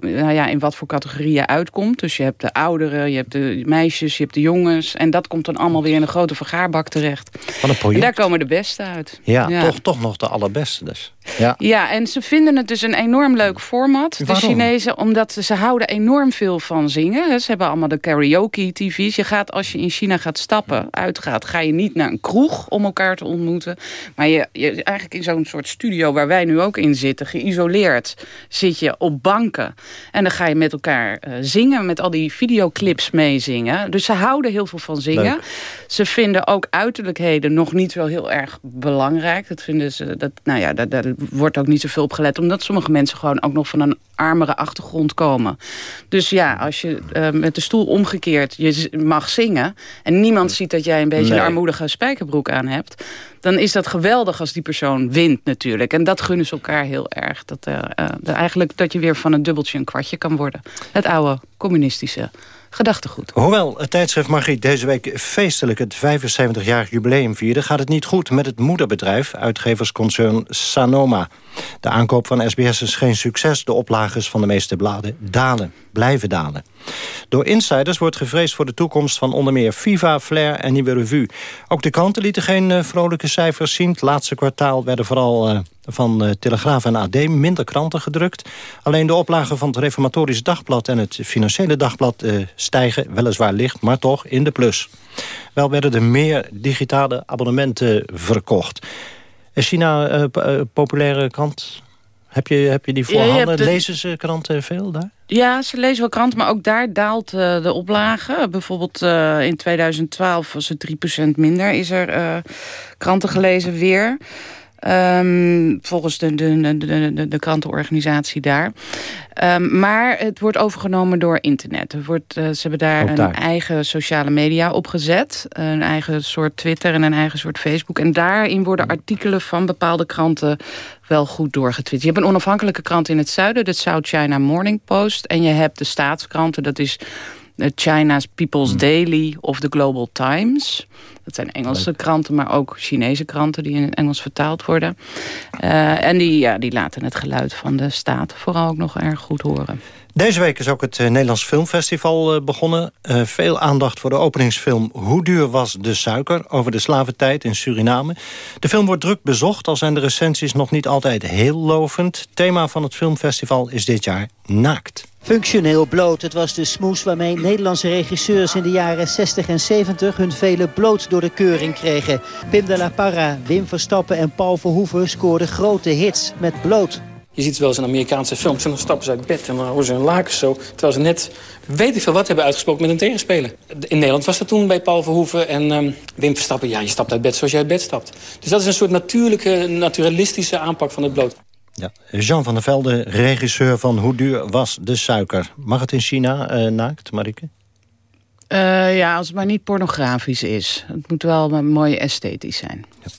nou ja, in wat voor categorie je uitkomt. Dus je hebt de ouderen, je hebt de meisjes, je hebt de jongens. En dat komt dan allemaal weer in een grote vergaarbak terecht. Van een project. En daar komen de beste uit. Ja, Toch, toch nog de allerbeste dus. Ja. ja, en ze vinden het dus een enorm leuk format. De Chinezen, omdat ze houden enorm veel van zingen. Ze hebben allemaal de karaoke-tv's. Je gaat, als je in China gaat stappen, uitgaat... ga je niet naar een kroeg om elkaar te ontmoeten. Maar je, je eigenlijk in zo'n soort studio waar wij nu ook in zitten... geïsoleerd zit je op banken. En dan ga je met elkaar uh, zingen, met al die videoclips meezingen. Dus ze houden heel veel van zingen. Ze vinden ook uiterlijkheden nog niet zo heel erg belangrijk. Dat vinden ze, dat, nou ja, dat, dat wordt ook niet zoveel op gelet. Omdat sommige mensen gewoon ook nog van een armere achtergrond komen. Dus ja, als je uh, met de stoel omgekeerd je mag zingen... en niemand ziet dat jij een beetje een armoedige spijkerbroek aan hebt... dan is dat geweldig als die persoon wint natuurlijk. En dat gunnen ze elkaar heel erg. Dat, uh, uh, eigenlijk dat je weer van een dubbeltje een kwartje kan worden. Het oude communistische gedachtegoed. Hoewel het tijdschrift Margriet deze week feestelijk het 75-jarig jubileum vierde... gaat het niet goed met het moederbedrijf, uitgeversconcern Sanoma. De aankoop van SBS is geen succes. De oplages van de meeste bladen dalen, blijven dalen. Door insiders wordt gevreesd voor de toekomst van onder meer Viva, Flair en Nieuwe Revue. Ook de kranten lieten geen uh, vrolijke cijfers zien. Het laatste kwartaal werden vooral uh, van uh, Telegraaf en AD minder kranten gedrukt. Alleen de oplagen van het Reformatorisch Dagblad en het Financiële Dagblad stijgen, weliswaar licht, maar toch in de plus. Wel werden er meer digitale abonnementen verkocht. Is China een populaire krant? Heb je, heb je die voorhanden? Ja, de... Lezen ze kranten veel daar? Ja, ze lezen wel kranten, maar ook daar daalt uh, de oplage. Bijvoorbeeld uh, in 2012 was het 3% minder. Is er uh, kranten gelezen weer. Um, volgens de, de, de, de, de krantenorganisatie daar. Um, maar het wordt overgenomen door internet. Het wordt, uh, ze hebben daar een eigen sociale media opgezet. Een eigen soort Twitter en een eigen soort Facebook. En daarin worden artikelen van bepaalde kranten wel goed doorgetwitterd. Je hebt een onafhankelijke krant in het zuiden, de South China Morning Post. En je hebt de staatskranten, dat is China's People's hmm. Daily of the Global Times. Dat zijn Engelse kranten, maar ook Chinese kranten die in het Engels vertaald worden. Uh, en die, ja, die laten het geluid van de staat vooral ook nog erg goed horen. Deze week is ook het uh, Nederlands Filmfestival uh, begonnen. Uh, veel aandacht voor de openingsfilm Hoe duur was de suiker... over de slaventijd in Suriname. De film wordt druk bezocht, al zijn de recensies nog niet altijd heel lovend. Thema van het filmfestival is dit jaar naakt. Functioneel bloot. Het was de smoes waarmee Nederlandse regisseurs in de jaren 60 en 70 hun vele bloot door de keuring kregen. Pim de la Parra, Wim Verstappen en Paul Verhoeven scoorden grote hits met bloot. Je ziet wel eens in Amerikaanse films, en dan stappen ze uit bed en dan houden ze hun lakens zo. Terwijl ze net, weet ik veel wat, hebben uitgesproken met een tegenspeler. In Nederland was dat toen bij Paul Verhoeven en um, Wim Verstappen. Ja, je stapt uit bed zoals je uit bed stapt. Dus dat is een soort natuurlijke, naturalistische aanpak van het bloot. Ja. Jean van der Velde, regisseur van Hoe duur was de suiker? Mag het in China uh, naakt, Marike? Uh, ja, als het maar niet pornografisch is. Het moet wel mooi esthetisch zijn. Ja.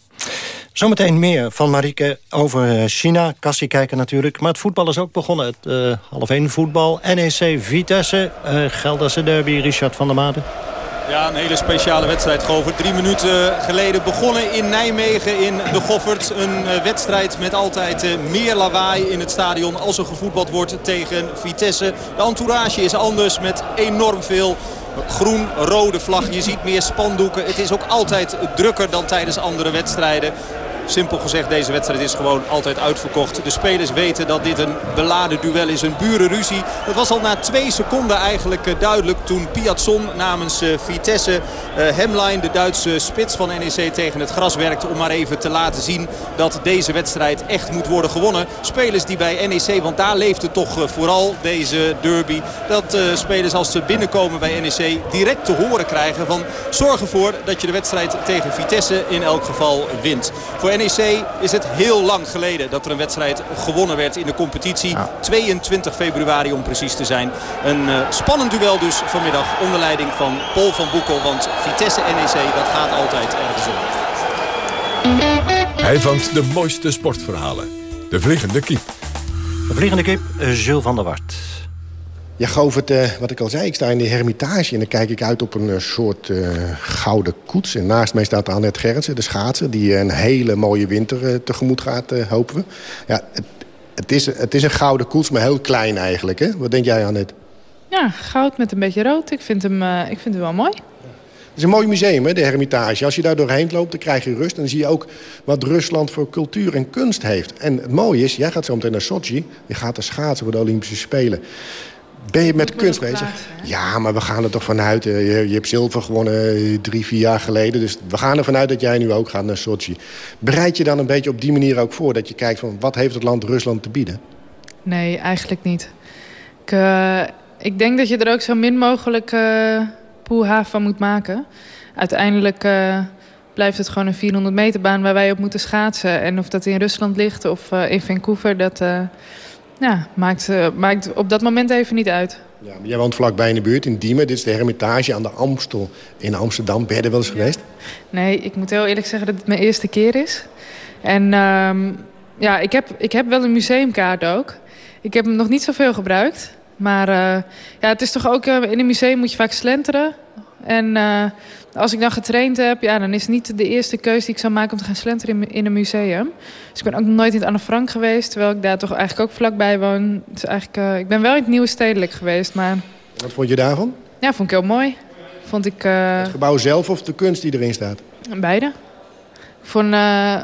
Zometeen meer van Marike over eh, China. Kassie kijken natuurlijk. Maar het voetbal is ook begonnen. Het uh, half 1 voetbal. NEC Vitesse. Uh, Gelderse derby. Richard van der Maden. Ja, een hele speciale wedstrijd. Drie minuten geleden begonnen in Nijmegen in de Goffert. Een wedstrijd met altijd meer lawaai in het stadion als er gevoetbald wordt tegen Vitesse. De entourage is anders met enorm veel groen-rode vlag. Je ziet meer spandoeken. Het is ook altijd drukker dan tijdens andere wedstrijden. Simpel gezegd, deze wedstrijd is gewoon altijd uitverkocht. De spelers weten dat dit een beladen duel is, een burenruzie. Dat was al na twee seconden eigenlijk eh, duidelijk toen Piazzon namens eh, Vitesse uh, Hemline, de Duitse spits van NEC, tegen het gras werkte. Om maar even te laten zien dat deze wedstrijd echt moet worden gewonnen. Spelers die bij NEC, want daar leeft toch vooral deze derby. Dat spelers als ze binnenkomen bij NEC direct te horen krijgen van zorg ervoor dat je de wedstrijd tegen Vitesse in elk geval wint. NEC is het heel lang geleden dat er een wedstrijd gewonnen werd in de competitie. 22 februari om precies te zijn. Een uh, spannend duel dus vanmiddag onder leiding van Paul van Boekel. Want Vitesse NEC, dat gaat altijd ergens om. Hij vangt de mooiste sportverhalen. De Vliegende Kiep. De Vliegende Kip, eh, Jules van der Wart. Ja, Govert, eh, wat ik al zei, ik sta in de Hermitage... en dan kijk ik uit op een eh, soort eh, gouden koets. En naast mij staat Annette Gerritsen, de schaatser... die een hele mooie winter tegemoet gaat, hopen we. Ja, het, het, is, het is een gouden koets, maar heel klein eigenlijk. Hè? Wat denk jij, Annette? Ja, goud met een beetje rood. Ik vind hem, ik vind hem wel mooi. Het is een mooi museum, hè, de Hermitage. Als je daar doorheen loopt, dan krijg je rust. En dan zie je ook wat Rusland voor cultuur en kunst heeft. En het mooie is, jij gaat zo meteen naar Sochi. Je gaat er schaatsen voor de Olympische Spelen. Ben je met kunst bezig? ja, maar we gaan er toch vanuit. eh, Je, je hebt zilver gewonnen eh, drie, vier jaar geleden. Dus we gaan er vanuit dat jij nu ook gaat naar Sochi. Bereid je dan een beetje op die manier ook voor? Dat je kijkt van wat heeft het land Rusland te bieden? Nee, eigenlijk niet. Ik, eh, ik denk dat je er ook zo min mogelijk uh, poeha van moet maken. Uiteindelijk uh, blijft het gewoon een 400 meter baan waar wij op moeten schaatsen. En of dat in Rusland ligt of uh, in Vancouver, dat ja, maakt, maakt op dat moment even niet uit. Ja, maar jij woont vlakbij in de buurt, in Diemen. Dit is de Hermitage aan de Amstel in Amsterdam. Ben je er wel eens ja. geweest? Nee, ik moet heel eerlijk zeggen dat het mijn eerste keer is. En um, ja, ik heb, ik heb wel een museumkaart ook. Ik heb hem nog niet zoveel gebruikt. Maar uh, ja, het is toch ook, uh, in een museum moet je vaak slenteren. En als ik dan getraind heb, ja, dan is het niet de eerste keuze die ik zou maken om te gaan slenteren in, een museum. Dus ik ben ook nog nooit in het Anne Frank geweest, terwijl ik daar toch eigenlijk ook vlakbij woon. Dus eigenlijk, ik ben wel in het Nieuwe Stedelijk geweest, maar... Wat vond je daarvan? Ja, vond ik heel mooi. Vond ik, het gebouw zelf of de kunst die erin staat? Beide. Ik vond,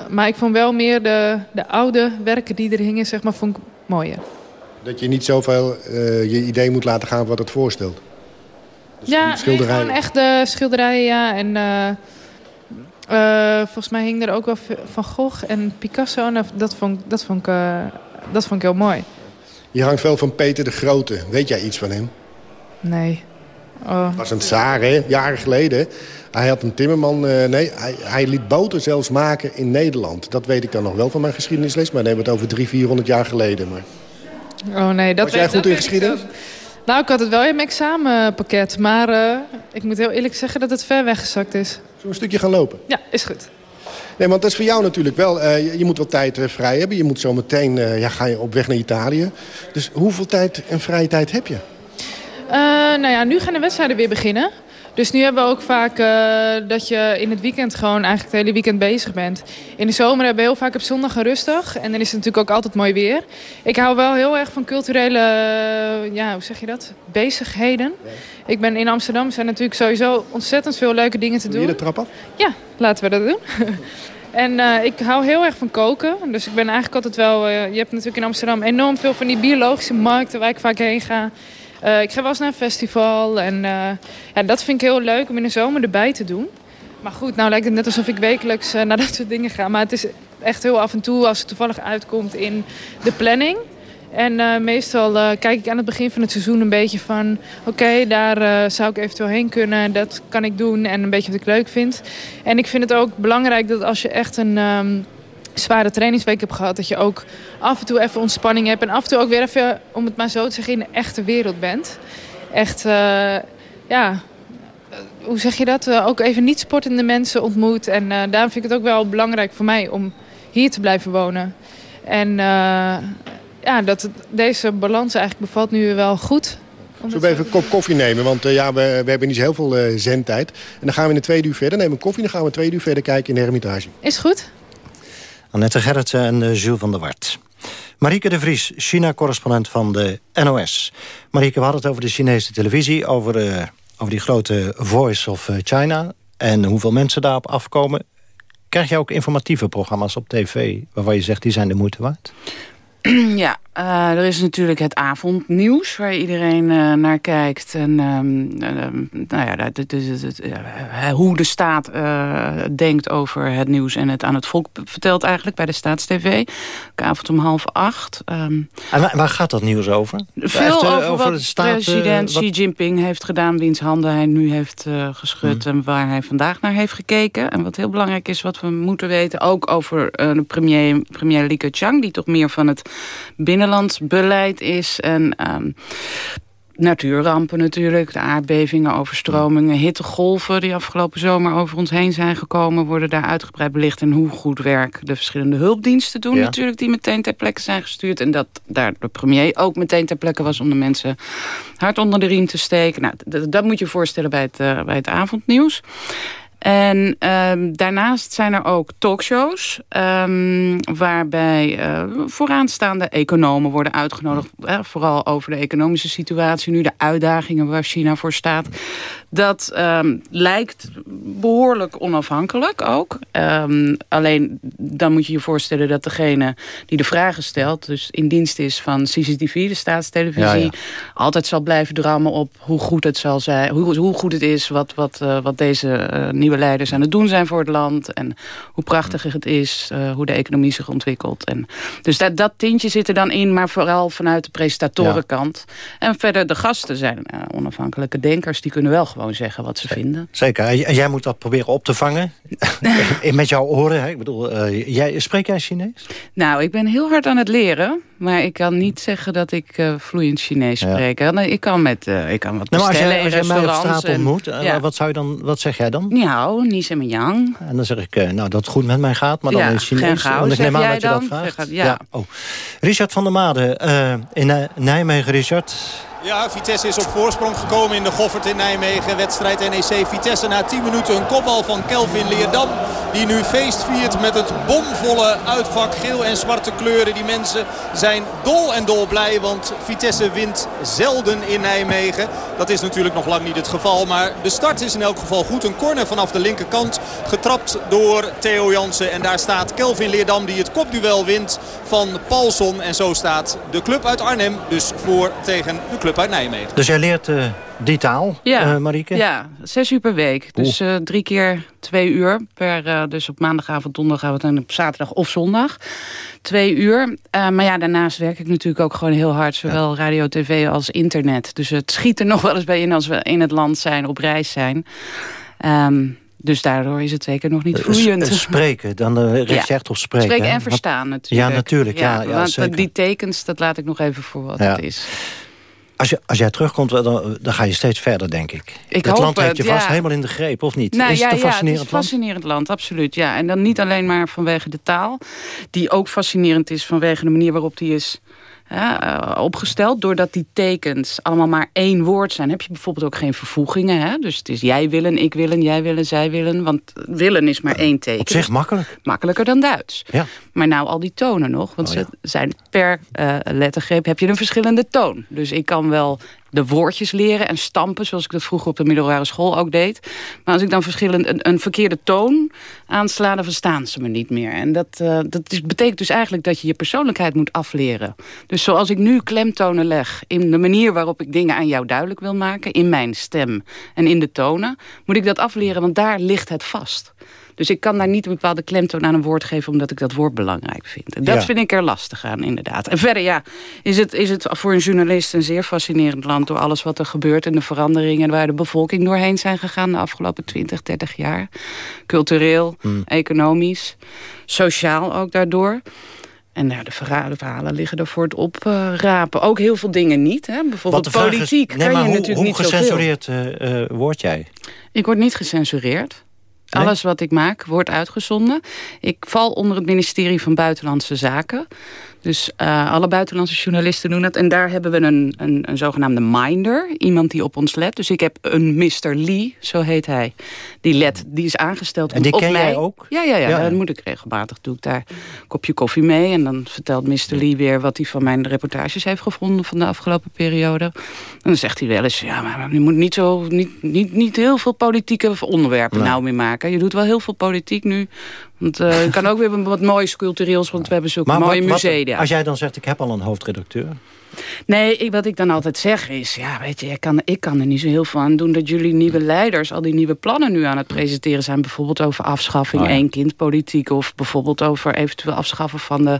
maar ik vond wel meer de, de oude werken die er hingen, zeg maar, vond ik mooier. Dat je niet zoveel uh, je idee moet laten gaan wat het voorstelt. Dus ja, schilderijen. gewoon echt de schilderijen, ja. En uh, uh, volgens mij hing er ook wel Van Gogh en Picasso. En dat vond, dat vond, ik, dat vond ik heel mooi. Je hangt veel van Peter de Grote. Weet jij iets van hem? Nee. Oh. Het was een tsaar, hè? Jaren geleden. Hij had een timmerman... nee, hij, hij liet boten zelfs maken in Nederland. Dat weet ik dan nog wel van mijn geschiedenisles. Maar dan hebben we het over drie, vierhonderd jaar geleden. Maar... Oh nee, dat Was jij weet, goed dat in geschiedenis? Nou, ik had het wel in mijn examenpakket. Maar uh, ik moet heel eerlijk zeggen dat het ver weggezakt is. Zullen we een stukje gaan lopen? Ja, is goed. Nee, want dat is voor jou natuurlijk wel... Uh, je, je, moet wat tijd uh, vrij hebben. Je moet zo meteen... ja, ga je op weg naar Italië. Dus hoeveel tijd en vrije tijd heb je? nou ja, nu gaan de wedstrijden weer beginnen. Dus nu hebben we ook vaak uh, dat je in het weekend gewoon eigenlijk het hele weekend bezig bent. In de zomer hebben we heel vaak op zondag een rustdag. En dan is het natuurlijk ook altijd mooi weer. Ik hou wel heel erg van culturele, uh, ja, hoe zeg je dat? Bezigheden. Ja. Ik ben in Amsterdam, zijn natuurlijk sowieso ontzettend veel leuke dingen te doen. Doe je de trap af? Ja, laten we dat doen. En uh, ik hou heel erg van koken. Dus ik ben eigenlijk altijd wel... Uh, je hebt natuurlijk in Amsterdam enorm veel van die biologische markten waar ik vaak heen ga. Uh, ik ga wel eens naar een festival. En uh, ja, dat vind ik heel leuk om in de zomer erbij te doen. Maar goed, nou lijkt het net alsof ik wekelijks uh, naar dat soort dingen ga. Maar het is echt heel af en toe als het toevallig uitkomt in de planning. En meestal kijk ik aan het begin van het seizoen een beetje van... oké, daar zou ik eventueel heen kunnen. Dat kan ik doen en een beetje wat ik leuk vind. En ik vind het ook belangrijk dat als je echt een... Um, zware trainingsweek heb gehad... dat je ook af en toe even ontspanning hebt... en af en toe ook weer even, om het maar zo te zeggen... in de echte wereld bent. Echt, uh, ja... Hoe zeg je dat? Uh, ook even niet sportende mensen ontmoet. En uh, daarom vind ik het ook wel belangrijk voor mij... om hier te blijven wonen. En ja, dat, deze balans eigenlijk bevalt nu wel goed... Zullen we even een kop koffie nemen? Want uh, ja, we, we hebben niet zo heel veel uh, zendtijd. En dan gaan we in de tweede uur verder. Nemen een koffie en dan gaan we twee uur verder kijken in de Hermitage. Is goed. Annette Gerritsen en uh, Jules van der Wart. Marieke de Vries, China-correspondent van de NOS. Marieke, we hadden het over de Chinese televisie... over, uh, over die grote Voice of China... en hoeveel mensen daarop afkomen. Krijg je ook informatieve programma's op tv... waarvan je zegt, die zijn de moeite waard? Ja, uh, er is natuurlijk het avondnieuws waar iedereen uh, naar kijkt. En um, uh, nou ja, hoe de staat denkt over het nieuws en het aan het volk vertelt eigenlijk bij de Staatstv. Avond om half acht. Um, en waar, waar, gaat dat nieuws over? Veel Echt, over, over de staat, president wat... Xi Jinping heeft gedaan, wiens handen hij nu heeft geschud hmm. en waar hij vandaag naar heeft gekeken. En wat heel belangrijk is, wat we moeten weten, ook over de premier, premier Li Keqiang, die toch meer van het binnenlands beleid is. En um, Natuurrampen natuurlijk, de aardbevingen, overstromingen, hittegolven die afgelopen zomer over ons heen zijn gekomen, worden daar uitgebreid belicht en hoe goed werk de verschillende hulpdiensten doen natuurlijk, die meteen ter plekke zijn gestuurd. En dat daar de premier ook meteen ter plekke was om de mensen hard onder de riem te steken. Nou, dat, moet je voorstellen bij het, uh, bij het avondnieuws. En um, daarnaast zijn er ook talkshows... Um, waarbij uh, vooraanstaande economen worden uitgenodigd... vooral over de economische situatie nu... de uitdagingen waar China voor staat. Dat um, lijkt behoorlijk onafhankelijk ook. alleen dan moet je je voorstellen dat degene die de vragen stelt... dus in dienst is van CCTV, de staatstelevisie... altijd zal blijven drammen op hoe goed het zal zijn... hoe, hoe goed het is wat, wat, uh, wat deze uh, nieuwe leiders aan het doen zijn voor het land. En hoe prachtig het is, uh, hoe de economie zich ontwikkelt. En, dus dat, dat tintje zit er dan in, maar vooral vanuit de presentatorenkant. Ja. En verder de gasten zijn onafhankelijke denkers. Die kunnen wel gewoon zeggen wat ze vinden. Zeker. En jij moet dat proberen op te vangen. Met jouw oren. Hè? Ik bedoel, uh, jij, spreek jij Chinees? Nou, ik ben heel hard aan het leren. Maar ik kan niet zeggen dat ik uh, vloeiend Chinees spreek. Ja. Ik kan met uh, ik kan wat nou, bestellen als jij, als in jij mij op straat en, ontmoet, ja. wat, zou je dan, wat zeg jij dan? Ni hao, ni se yang. En dan zeg ik, nou dat het goed met mij gaat, maar dan in Chinees. Ik neem aan dat je dan? dat vraagt. Gaat, ja. Oh. Richard van der Made, in Nijmegen, Richard... Ja, Vitesse is op voorsprong gekomen in de Goffert in Nijmegen. Wedstrijd NEC Vitesse na 10 minuten een kopbal van Kelvin Leerdam. Die nu feest viert met het bomvolle uitvak. Geel en zwarte kleuren. Die mensen zijn dol en dol blij. Want Vitesse wint zelden in Nijmegen. Dat is natuurlijk nog lang niet het geval. Maar de start is in elk geval goed. Een corner vanaf de linkerkant. Getrapt door Theo Jansen. En daar staat Kelvin Leerdam die het kopduel wint van Paulson. En zo staat de club uit Arnhem dus voor tegen de club uit Nijmegen. Dus jij leert uh, die taal, ja, uh, Marieke? Ja, zes uur per week. Dus uh, drie keer twee uur. Per, dus op maandagavond, donderdagavond en op zaterdag of zondag. Twee uur. maar ja, daarnaast werk ik natuurlijk ook gewoon heel hard. Zowel ja. radio, tv als internet. Dus het schiet er nog wel eens bij in als we in het land zijn, op reis zijn. Um, dus daardoor is het zeker nog niet vloeiend. Spreken, dan uh, op spreken. Spreken hè? en verstaan natuurlijk. Ja, natuurlijk. Ja, ja, want eh, zeker. die tekens, dat laat ik nog even voor wat het is. Als, je, als jij terugkomt, dan, dan ga je steeds verder, denk ik. ik het hoop land heeft je vast ja. helemaal in de greep, of niet? Nou, is ja, het een ja, fascinerend het is een fascinerend land, absoluut. Ja. En dan niet alleen maar vanwege de taal. Die ook fascinerend is vanwege de manier waarop die is ja, uh, opgesteld. Doordat die tekens allemaal maar één woord zijn... heb je bijvoorbeeld ook geen vervoegingen. Hè? Dus het is jij willen, ik willen, jij willen, zij willen. Want willen is maar één teken. Op zich makkelijk. Makkelijker dan Duits. Ja. Maar nou al die tonen nog. Want Oh, ja. ze zijn per uh, lettergreep heb je een verschillende toon. Dus ik kan wel de woordjes leren en stampen... zoals ik dat vroeger op de middelbare school ook deed. Maar als ik dan verschillend, een, een verkeerde toon aansla... dan verstaan ze me niet meer. En dat, uh, dat betekent dus eigenlijk dat je je persoonlijkheid moet afleren. Dus zoals ik nu klemtonen leg... in de manier waarop ik dingen aan jou duidelijk wil maken... in mijn stem en in de tonen... moet ik dat afleren, want daar ligt het vast. Dus ik kan daar niet een bepaalde klemtoon aan een woord geven... omdat ik dat woord belangrijk vind. En dat Ja. vind ik er lastig aan, inderdaad. En verder, ja, is het, is het voor een journalist een zeer fascinerend land... door alles wat er gebeurt en de veranderingen... waar de bevolking doorheen zijn gegaan de afgelopen 20, 30 jaar. Cultureel, Hmm. economisch, sociaal ook daardoor... En nou, de verhalen, liggen er voor het oprapen. Ook heel veel dingen niet. Hè? Bijvoorbeeld is- politiek nee, kan maar je hoe, natuurlijk hoe niet gecensureerd eh, eh, word jij? Ik word niet gecensureerd. Alles wat ik maak wordt uitgezonden. Ik val onder het ministerie van Buitenlandse Zaken. Dus uh, alle buitenlandse journalisten doen dat. En daar hebben we een, een, een zogenaamde minder. Iemand die op ons let. Dus ik heb een Mr. Lee, zo heet hij. Die let, die is aangesteld En die op ken mij. jij ook? Ja, ja, ja, Ja, ja. dat moet ik regelmatig. Doe ik daar een kopje koffie mee. En dan vertelt Mr. Lee weer wat hij van mijn reportages heeft gevonden van de afgelopen periode. En dan zegt hij wel eens, ja, maar je moet niet, zo, niet, niet, niet heel veel politieke onderwerpen Nee. nou meer maken. Je doet wel heel veel politiek nu. Want eh je kan ook weer wat moois cultureels, want we hebben zulke Maar mooie wat- wat- musea. als jij dan zegt, ik heb al een hoofdredacteur... Nee, ik, wat ik dan altijd zeg is... ja, weet je, ik kan, ik kan er niet zo heel veel aan doen... dat jullie nieuwe leiders al die nieuwe plannen nu aan het presenteren zijn. Bijvoorbeeld over afschaffing, Oh ja. één kindpolitiek... of bijvoorbeeld over eventueel afschaffen van de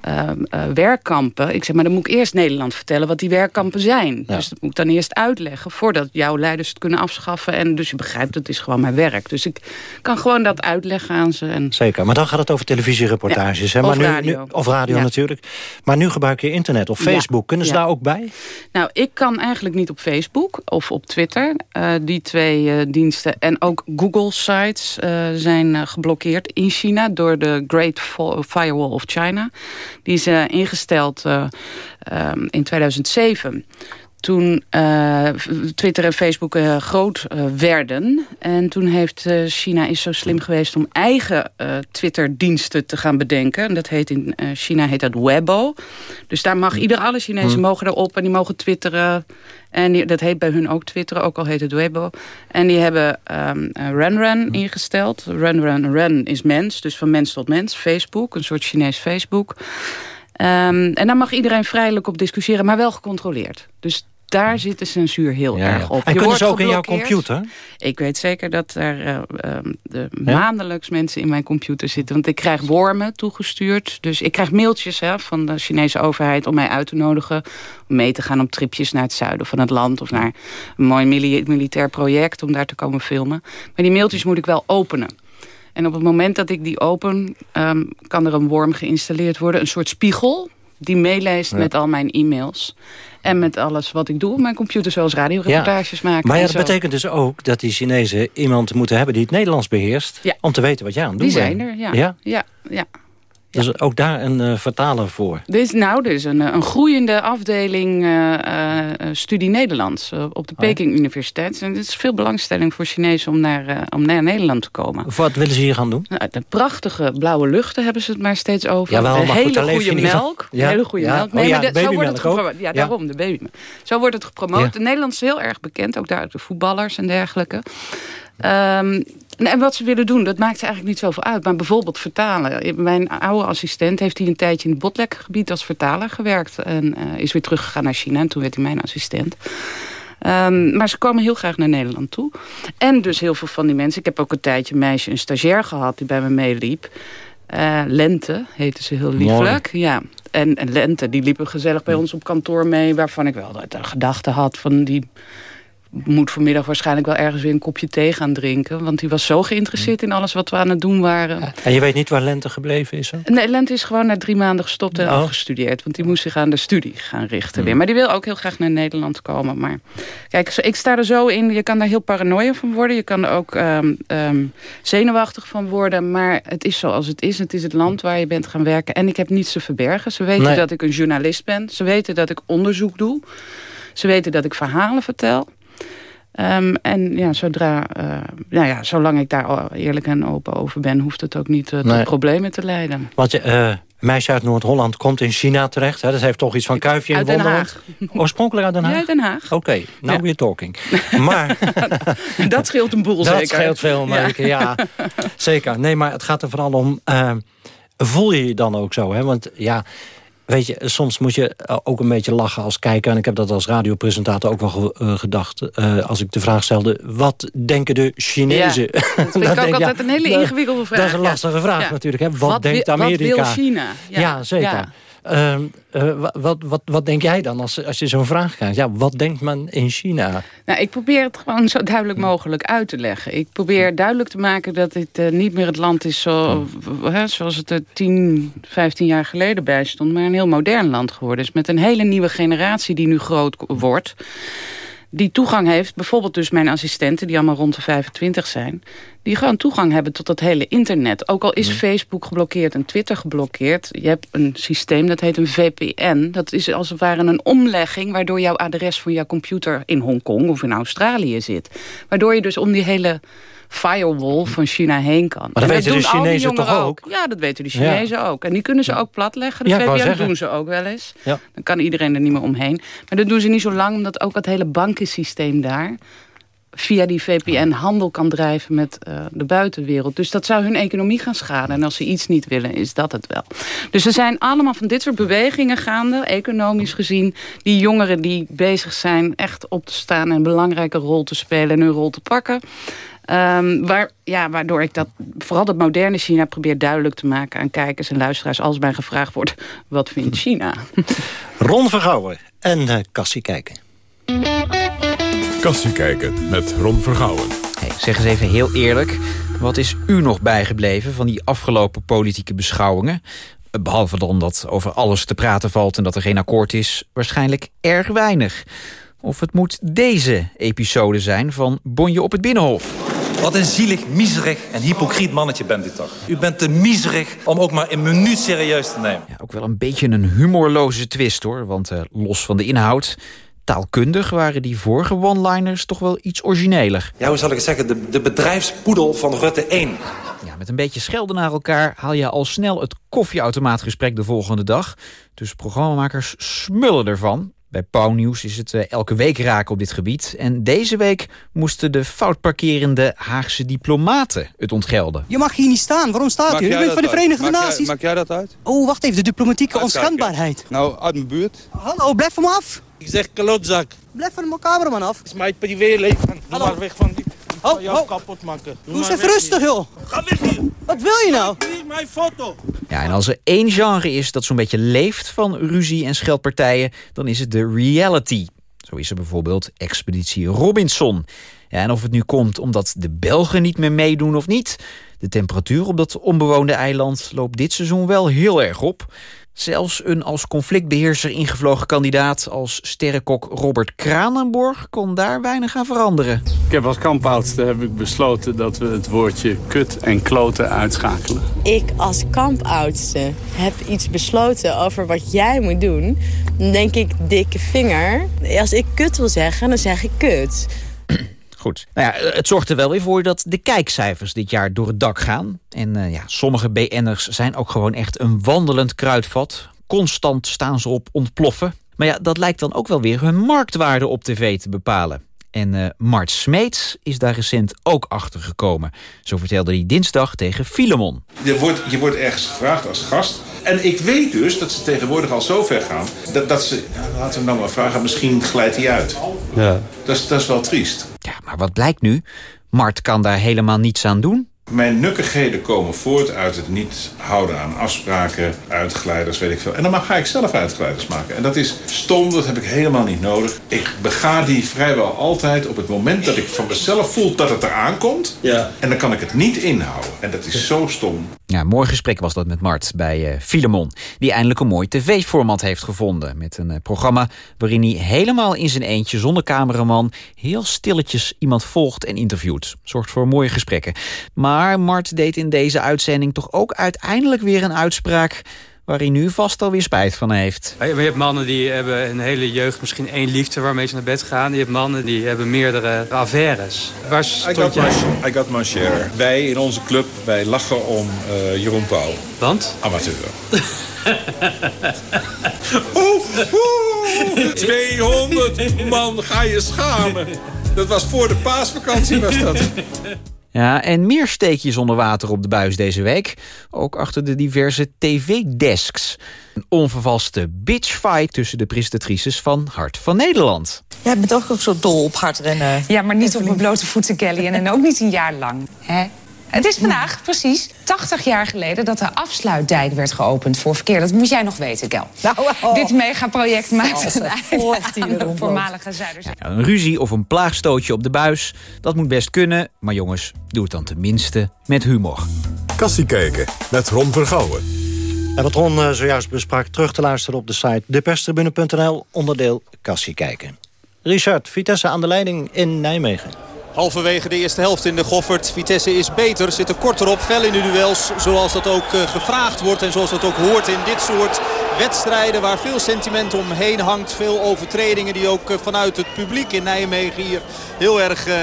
ehm, eh, werkkampen. Ik zeg, maar dan moet ik eerst Nederland vertellen wat die werkkampen zijn. Ja. Dus dat moet ik dan eerst uitleggen... voordat jouw leiders het kunnen afschaffen. En dus je begrijpt, het is gewoon mijn werk. Dus ik kan gewoon dat uitleggen aan ze. En zeker. Maar dan gaat het over televisiereportages. hè? of maar nu, radio. Nu, of radio natuurlijk. Maar nu gebruik je internet of. Facebook. Kunnen ze Ja. daar ook bij? Nou, ik kan eigenlijk niet op Facebook of op Twitter. Eh, die twee eh, diensten en ook Google-sites eh, zijn geblokkeerd in China... door de Great Firewall of China. Die is ingesteld eh, ehm, in 2007 toen eh, Twitter en Facebook eh, groot eh, werden. En toen heeft China is zo slim geweest om eigen Twitter-diensten te gaan bedenken. En dat heet in China heet dat Weibo. Dus daar mag ieder, alle Chinezen Hmm. mogen erop en die mogen twitteren. En die- dat heet bij hun ook twitteren, ook al heet het Weibo. En die hebben eh, Renren ingesteld. Renren, Ren is mens, dus van mens tot mens. Facebook, een soort Chinees Facebook. Ehm, en daar mag iedereen vrijelijk op discussiëren, maar wel gecontroleerd. Dus daar zit de censuur heel Ja, erg op. En Je kunnen wordt ze ook in jouw geblokkeerd. computer? Ik weet zeker dat er eh, ehm, de maandelijks mensen in mijn computer zitten. Want ik krijg wormen toegestuurd. Dus ik krijg mailtjes hè, van de Chinese overheid om mij uit te nodigen... om mee te gaan op tripjes naar het zuiden van het land... of naar een mooi mili- militair project om daar te komen filmen. Maar die mailtjes moet ik wel openen. En op het moment dat ik die open, ehm, kan er een worm geïnstalleerd worden. Een soort spiegel die meeleest Ja. met al mijn e-mails. En met alles wat ik doe op mijn computer, zoals radioreportages maken. Maar ja, dat betekent dus ook dat die Chinezen iemand moeten hebben... die het Nederlands beheerst, Ja. om te weten wat jij aan het doen Die zijn bent. er, ja. ja? ja, ja. Dus ook daar een eh, vertaler voor. Er is, nou, er is een, eh, een groeiende afdeling eh, studie Nederlands op de Oh Peking Universiteit. En er is veel belangstelling voor Chinezen om naar, om naar Nederland te komen. Wat willen ze hier gaan doen? Nou, de prachtige blauwe luchten hebben ze het maar steeds over. Jawel, de maar goed, hele goede melk. Ja, hele goede ja. melk. Oh ja, maar zo wordt het ook. Ja, Ja. daarom, de babymelk. Zo wordt het gepromoot. Ja. Nederland is heel erg bekend, ook daar de voetballers en dergelijke. Ehm, en wat ze willen doen, dat maakt eigenlijk niet zoveel uit. Maar bijvoorbeeld vertalen. Mijn oude assistent heeft hij een tijdje in het Botlekgebied als vertaler gewerkt. En eh, is weer teruggegaan naar China. En toen werd hij mijn assistent. Ehm, maar ze komen heel graag naar Nederland toe. En dus heel veel van die mensen. Ik heb ook een tijdje een meisje, een stagiair gehad die bij me meeliep. Eh, Lente heette ze heel lieflijk. Ja. En, en Lente, die liepen gezellig bij ons op kantoor mee... waarvan ik wel de gedachte had van... die moet vanmiddag waarschijnlijk wel ergens weer een kopje thee gaan drinken. Want die was zo geïnteresseerd in alles wat we aan het doen waren. En je weet niet waar Lente gebleven is? Hè? Nee, Lente is gewoon na drie maanden gestopt en Oh. afgestudeerd. Want die moest zich aan de studie gaan richten weer. Maar die wil ook heel graag naar Nederland komen. Maar kijk, ik sta er zo in. Je kan daar heel paranoia van worden. Je kan er ook ehm, ehm, zenuwachtig van worden. Maar het is zoals het is. Het is het land waar je bent gaan werken. En ik heb niets te verbergen. Ze weten Nee. dat ik een journalist ben. Ze weten dat ik onderzoek doe. Ze weten dat ik verhalen vertel. Ehm, en ja, zodra, eh, nou ja, zolang ik daar eerlijk en open over ben... hoeft het ook niet eh, tot Nee. problemen te leiden. Want je, eh, meisje uit Noord-Holland komt in China terecht. Hè? Dat heeft toch iets van kuifje in Wonderland. Oorspronkelijk uit Den Haag? Ja, uit Den Haag. Oké, nou Ja. weer talking. Maar Dat scheelt een boel dat zeker. scheelt veel, Marieke. Ja. zeker. Nee, maar het gaat er vooral om... voel je je dan ook zo? Hè? Want ja... Weet je, soms moet je eh, ook een beetje lachen als kijker. En ik heb dat als radiopresentator ook wel ge- eh, gedacht. eh, als ik de vraag stelde, wat denken de Chinezen? Ja, dat vind ik ook denk altijd een hele ingewikkelde vraag. Dat is een ja. lastige vraag natuurlijk. Hè? Wat, Wat denkt wi- wat Amerika? wil China? Ja, zeker. Ehm, eh, wa- wat, wat, wat denk jij dan als, als je zo'n vraag krijgt? Ja, wat denkt men in China? Nou, ik probeer het gewoon zo duidelijk mogelijk uit te leggen. Ik probeer duidelijk te maken dat dit eh, niet meer het land is zo, hè, zoals het er 10, 15 jaar geleden bij stond. Maar een heel modern land geworden is. Met een hele nieuwe generatie die nu groot wordt. Die toegang heeft, bijvoorbeeld dus mijn assistenten... die allemaal rond de 25 zijn... die gewoon toegang hebben tot het hele internet. Ook al is Facebook geblokkeerd en Twitter geblokkeerd... je hebt een systeem, dat heet een VPN. Dat is als het ware een omlegging... waardoor jouw adres van jouw computer in Hongkong of in Australië zit. Waardoor je dus om die hele firewall van China heen kan. dat En weten de Chinezen toch ook? Ja, dat weten de Ja. Chinezen ook. En die kunnen ze ook platleggen. De VPN doen ze ook wel eens. Ja. Dan kan iedereen er niet meer omheen. Maar dat doen ze niet zo lang, omdat ook het hele bankensysteem daar via die VPN handel kan drijven met eh, de buitenwereld. Dus dat zou hun economie gaan schaden. En als ze iets niet willen, is dat het wel. Dus er zijn allemaal van dit soort bewegingen gaande, economisch gezien. Die jongeren die bezig zijn echt op te staan... en een belangrijke rol te spelen en hun rol te pakken. Ehm, waar, ja, waardoor ik dat, vooral dat moderne China probeer duidelijk te maken... aan kijkers en luisteraars als mij gevraagd wordt... wat vindt China? Ron Vergouwen en eh Cassie Kijken. Kassie kijken met Ron Vergouwen. Hey, zeg eens even heel eerlijk. Wat is u nog bijgebleven van die afgelopen politieke beschouwingen? Behalve dan dat over alles te praten valt en dat er geen akkoord is... waarschijnlijk erg weinig. Of het moet deze episode zijn van Bonje op het Binnenhof. Wat een zielig, miserig en hypocriet mannetje bent u toch. U bent te miserig om ook maar een minuut serieus te nemen. Ja, ook wel een beetje een humorloze twist hoor, want uh, los van de inhoud... Taalkundig waren die vorige one-liners toch wel iets origineler. Ja, hoe zal ik het zeggen? De, de bedrijfspoedel van Rutte 1. Ja, met een beetje schelden naar elkaar haal je al snel het koffieautomaatgesprek de volgende dag. Dus programmamakers smullen ervan. Bij Pauwnieuws is het uh, elke week raken op dit gebied. En deze week moesten de foutparkerende Haagse diplomaten het ontgelden. Je mag hier niet staan. Waarom staat u? U bent van de Verenigde maak Naties. Jij, maak jij dat uit? Oh, wacht even. De diplomatieke onschendbaarheid. Nou, uit mijn buurt. Hallo, blijf van me af. Ik zeg klotzak. Blijf van mijn cameraman af. Het is mijn privéleven. Doe Hallo. maar weg van die... Oh, jou kapot maken. Doe eens even rustig, joh. Ga weg hier. Wat wil je nou? Hier mijn foto. Ja, en als er één genre is dat zo'n beetje leeft van ruzie en scheldpartijen... dan is het de reality. Zo is er bijvoorbeeld Expeditie Robinson. Ja, en of het nu komt omdat de Belgen niet meer meedoen of niet... de temperatuur op dat onbewoonde eiland loopt dit seizoen wel heel erg op... Zelfs een als conflictbeheerser ingevlogen kandidaat als sterrenkok Robert Kranenborg kon daar weinig aan veranderen. Ik heb als kampoudste heb ik besloten dat we het woordje kut en kloten uitschakelen. Ik als kampoudste heb iets besloten over wat jij moet doen. Dan denk ik dikke vinger. Als ik kut wil zeggen, dan zeg ik kut. Goed. Nou ja, het zorgt er wel weer voor dat de kijkcijfers dit jaar door het dak gaan. En uh, ja, sommige BN'ers zijn ook gewoon echt een wandelend kruidvat. Constant staan ze op ontploffen. Maar ja, dat lijkt dan ook wel weer hun marktwaarde op tv te bepalen. En uh, Mart Smeets is daar recent ook achter gekomen. Zo vertelde hij dinsdag tegen Filemon. Je wordt, je wordt ergens gevraagd als gast. En ik weet dus dat ze tegenwoordig al zo ver gaan... dat, dat ze, ja, laten we hem dan maar vragen, misschien glijdt hij uit. Ja. Dat is, dat is wel triest. Ja, maar wat blijkt nu? Mart kan daar helemaal niets aan doen. Mijn nukkigheden komen voort uit het niet houden aan afspraken, uitglijders, weet ik veel. En dan ga ik zelf uitglijders maken. En dat is stom, dat heb ik helemaal niet nodig. Ik bega die vrijwel altijd op het moment dat ik van mezelf voel dat het eraan komt. Ja. En dan kan ik het niet inhouden. En dat is zo stom. Ja, mooi gesprek was dat met Mart bij uh, Filemon. Die eindelijk een mooi tv-format heeft gevonden. Met een uh, programma waarin hij helemaal in zijn eentje, zonder cameraman... heel stilletjes iemand volgt en interviewt. Zorgt voor mooie gesprekken. Maar Mart deed in deze uitzending toch ook uiteindelijk weer een uitspraak... waar hij nu vast alweer spijt van heeft. Je hebt mannen die hebben een hele jeugd misschien één liefde waarmee ze naar bed gaan. Je hebt mannen die hebben meerdere affaires. Waar stond I got, jij? my, I got my share. Wij in onze club, wij lachen om uh, Jeroen Pauw. Want? Amateur. oeh, oeh, 200 man, ga je schamen. Dat was voor de paasvakantie was dat. Ja, en meer steekjes onder water op de buis deze week. Ook achter de diverse tv-desks. Een onvervalste bitchfight tussen de presentatrices van Hart van Nederland. Jij bent ook, ook zo dol op hardrennen. Ja, maar niet op mijn blote voeten, Kelly. En ook niet een jaar lang. Hè? Het is vandaag precies 80 jaar geleden dat de afsluitdijk werd geopend voor verkeer. Dat moet jij nog weten, Kel. Nou, oh. Dit megaproject maakt een voort einde de voormalige Zuiderzee. Ja, een ruzie of een plaagstootje op de buis, dat moet best kunnen. Maar jongens, doe het dan tenminste met humor. Kassie kijken met Ron Vergouwen. En wat Ron uh, zojuist besprak, terug te luisteren op de site deperstribune.nl, onderdeel Kassie kijken. Richard, Vitesse aan de leiding in Nijmegen. Halverwege de eerste helft in de Goffert. Vitesse is beter, zit er korter op, fel in de duels. Zoals dat ook uh, gevraagd wordt en zoals dat ook hoort in dit soort wedstrijden. Waar veel sentiment omheen hangt. Veel overtredingen die ook uh, vanuit het publiek in Nijmegen hier heel erg uh,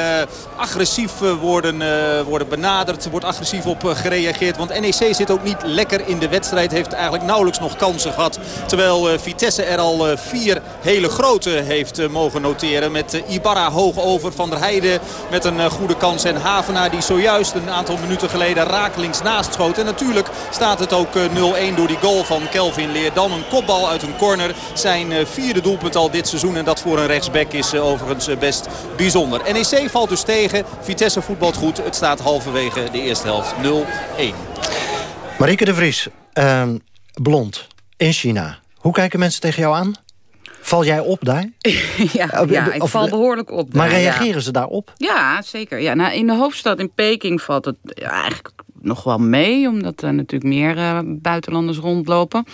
agressief worden, worden benaderd. Er wordt agressief op gereageerd. Want NEC zit ook niet lekker in de wedstrijd. Heeft eigenlijk nauwelijks nog kansen gehad. Terwijl Vitesse er al vier hele grote heeft mogen noteren. Met Ibarra hoog over, Van der Heijden met een uh, goede kans. En Havenaar die zojuist een aantal minuten geleden rakelings naast schoot. En natuurlijk staat het ook uh, 0-1 door die goal van Kelvin Leer. Dan een kopbal uit een corner. Zijn uh, vierde doelpunt al dit seizoen. En dat voor een rechtsback is overigens best bijzonder. NEC valt dus tegen. Vitesse voetbalt goed. Het staat halverwege de eerste helft 0-1. Marieke de Vries, blond in China. Hoe kijken mensen tegen jou aan? Val jij op daar? ja, ja, ik val behoorlijk op. Maar daar, ja. reageren ze daarop? Ja, zeker. Ja, nou, in de hoofdstad, in Peking, valt het eigenlijk nog wel mee. Omdat er natuurlijk meer eh, buitenlanders rondlopen.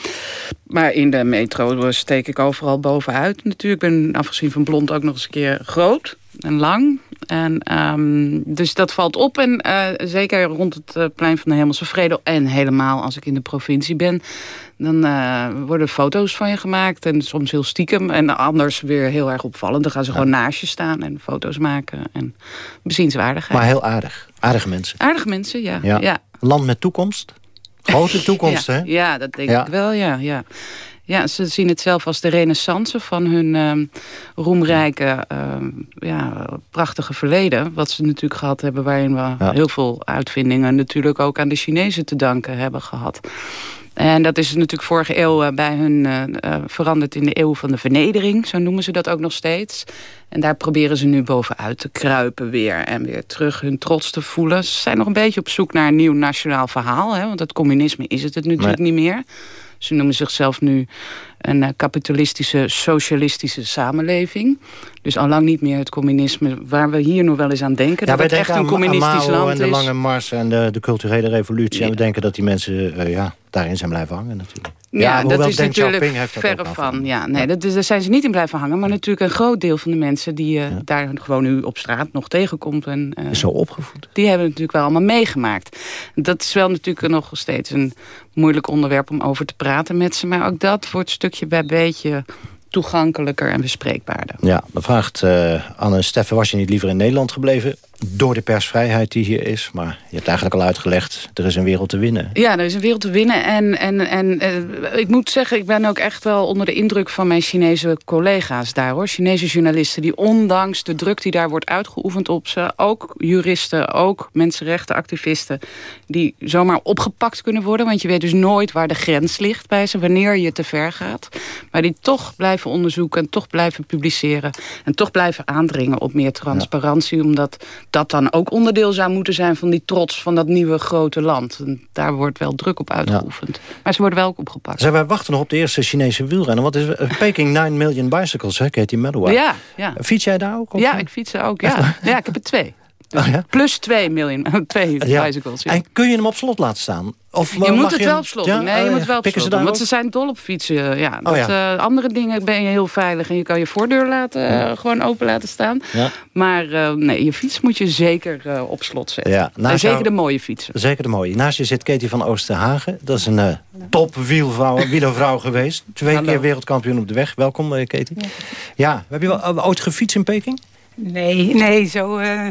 Maar in de metro steek ik overal bovenuit natuurlijk. Ik ben afgezien van blond ook nog eens een keer groot en lang. En, ehm, dus dat valt op. En eh, zeker rond het eh, plein van de Hemelse Vrede. En helemaal als ik in de provincie ben. Dan eh, worden foto's van je gemaakt. En soms heel stiekem. En anders weer heel erg opvallend. Dan gaan ze gewoon naast je staan en foto's maken. En bezienswaardigheid. Maar heel aardig. Aardige mensen. Aardige mensen, ja. Ja. ja. Land met toekomst. Grote toekomst, ja, hè? Ja, dat denk ik wel, ja, ja. Ja, ze zien het zelf als de renaissance van hun ehm, roemrijke, ehm, ja, prachtige verleden. Wat ze natuurlijk gehad hebben, waarin we Ja. heel veel uitvindingen natuurlijk ook aan de Chinezen te danken hebben gehad. En dat is natuurlijk vorige eeuw eh, bij hun eh, eh, veranderd in de eeuw van de vernedering. Zo noemen ze dat ook nog steeds. En daar proberen ze nu bovenuit te kruipen weer. En weer terug hun trots te voelen. Ze zijn nog een beetje op zoek naar een nieuw nationaal verhaal. Hè, want het communisme is het, het natuurlijk Nee. niet meer. Ze noemen zichzelf nu een eh, kapitalistische, socialistische samenleving. Dus al lang niet meer het communisme waar we hier nog wel eens aan denken. Ja, dat wij het echt een aan, communistisch Mao land en de is. Lange Mars en de, de culturele revolutie. En we denken dat die mensen eh, ja, daarin zijn blijven hangen natuurlijk. Ja, dat is Deng natuurlijk heeft dat verre van. Ja, nee, dat, is- daar zijn ze niet in blijven hangen. Maar natuurlijk een groot deel van de mensen die je daar gewoon nu op straat nog tegenkomt. En, eh, zo opgevoed. Die hebben het natuurlijk wel allemaal meegemaakt. Dat is wel natuurlijk nog steeds een moeilijk onderwerp om over te praten met ze. Maar ook dat wordt stukje bij beetje toegankelijker en bespreekbaarder. Ja, dan vraagt eh, Anne Steffen, was je niet liever in Nederland gebleven? Door de persvrijheid die hier is. Maar je hebt eigenlijk al uitgelegd, er is een wereld te winnen. Ja, er is een wereld te winnen. En, en, en eh, ik moet zeggen, ik ben ook echt wel onder de indruk van mijn Chinese collega's daar. hoor. Chinese journalisten die ondanks de druk die daar wordt uitgeoefend op ze... ook juristen, ook mensenrechtenactivisten... die zomaar opgepakt kunnen worden. Want je weet dus nooit waar de grens ligt bij ze... wanneer je te ver gaat. Maar die toch blijven onderzoeken en toch blijven publiceren... en toch blijven aandringen op meer transparantie... omdat dat dan ook onderdeel zou moeten zijn van die trots... van dat nieuwe grote land. En daar wordt wel druk op uitgeoefend. Maar ze worden wel ook opgepakt. Zijn wij wachten nog op de eerste Chinese wielrenner. Wat is eh, Peking 9 million bicycles, hè, Katie Melua? Ja, ja. Fiets jij daar ook? Of? Ja, ik fiets er ook. Ja, ja ik heb er twee. Oh, ja? Plus twee miljoen, twee Ja. bicycles. Ja. En kun je hem op slot laten staan? Of je moet het wel op slot doen. Nee, je Oh, moet wel op Pikken slot doen. Want ze zijn dol op fietsen. Ja, Oh, dat, ja. eh, andere dingen ben je heel veilig. En je kan je voordeur laten, eh, gewoon open laten staan. Ja. Maar eh, nee, je fiets moet je zeker eh, op slot zetten. En zeker jou- de mooie fietsen. Zeker de mooie. Naast je zit Katie van Oosterhagen. Dat is een eh, top wielvrouw, wielervrouw geweest. Twee keer wereldkampioen op de weg. Welkom, eh, Katie. Ja, heb je wel eh, ooit gefietst in Peking? Nee, nee, zo, eh,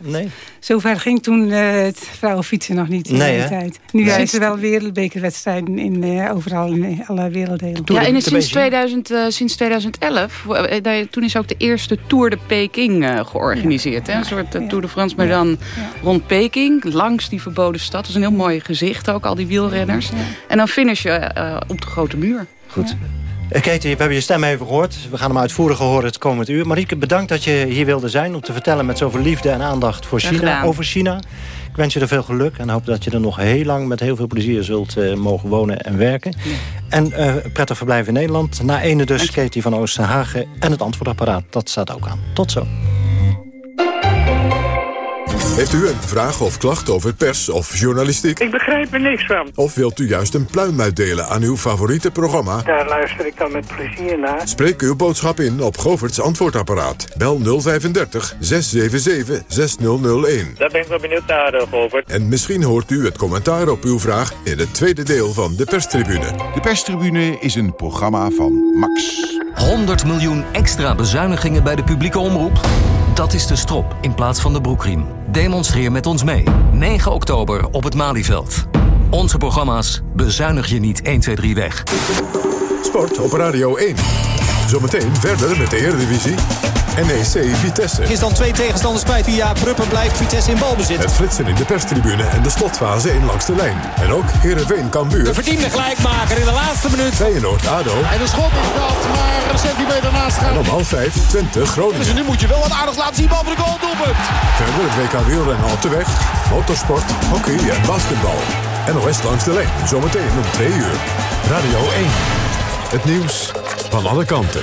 Nee. zo ver ging toen eh, het vrouwenfietsen nog niet in Nee, die hè? tijd. Nu Nee. is er wel wereldbekerwedstrijden in, eh, overal in alle werelddelen. Ja, en sinds, 2000, eh, sinds 2011, eh, daar- toen is ook de eerste Tour de Peking eh, georganiseerd. Hè? Een soort eh, Tour de France, maar dan rond Peking, langs die verboden stad. Dat is een heel mooi gezicht ook, al die wielrenners. En dan finish je eh, op de grote muur. Goed. Eh, Katie, we hebben je stem even gehoord. We gaan hem uitvoeriger horen het komend uur. Marieke, bedankt dat je hier wilde zijn... om te vertellen met zoveel liefde en aandacht voor China, over China. Ik wens je er veel geluk en hoop dat je er nog heel lang... met heel veel plezier zult eh, mogen wonen en werken. En eh, prettig verblijf in Nederland. Na ene dus Katie van Oosterhagen en het antwoordapparaat. Dat staat ook aan. Tot zo. Heeft u een vraag of klacht over pers of journalistiek? Ik begrijp er niks van. Of wilt u juist een pluim uitdelen aan uw favoriete programma? Daar luister ik dan met plezier naar. Spreek uw boodschap in op Govert's antwoordapparaat. Bel 035 677 6001. Daar ben ik wel benieuwd naar, uh, Govert. En misschien hoort u het commentaar op uw vraag in het tweede deel van de perstribune. De perstribune is een programma van Max. 100 miljoen extra bezuinigingen bij de publieke omroep? Dat is de strop in plaats van de broekriem. Demonstreer met ons mee. 9 oktober op het Malieveld. Onze programma's bezuinig je niet 1, 2, 3 weg. Sport op Radio 1. Zometeen verder met de Eredivisie. NEC Vitesse. Is dan twee tegenstanders kwijt via Pruppen blijft Vitesse in balbezit. Het flitsen in de perstribune en de slotfase in langs de lijn. En ook Heerenveen Cambuur. De verdiende gelijkmaker in de laatste minuut. Feyenoord ADO. En de schot is dat, maar een centimeter naast En gaat. om half vijf Twente Groningen. Dus nu moet je wel wat aardigs laten zien, bal voor de goal, doelpunt. Verder het WK wielrennen op de weg. Motorsport, hockey en basketbal. NOS langs de lijn. Zometeen om twee uur. Radio 1. Het nieuws van alle kanten.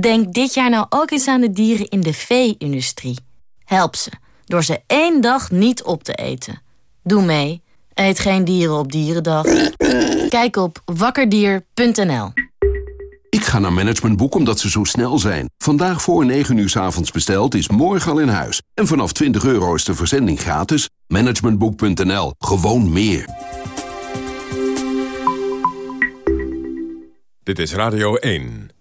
Denk dit jaar nou ook eens aan de dieren in de vee-industrie. Help ze, door ze één dag niet op te eten. Doe mee. Eet geen dieren op Dierendag. Kijk op wakkerdier.nl Ik ga naar Managementboek omdat ze zo snel zijn. Vandaag voor 9 uur s avonds besteld is morgen al in huis. En vanaf 20 euro is de verzending gratis. Managementboek.nl. Gewoon meer. Dit is Radio 1.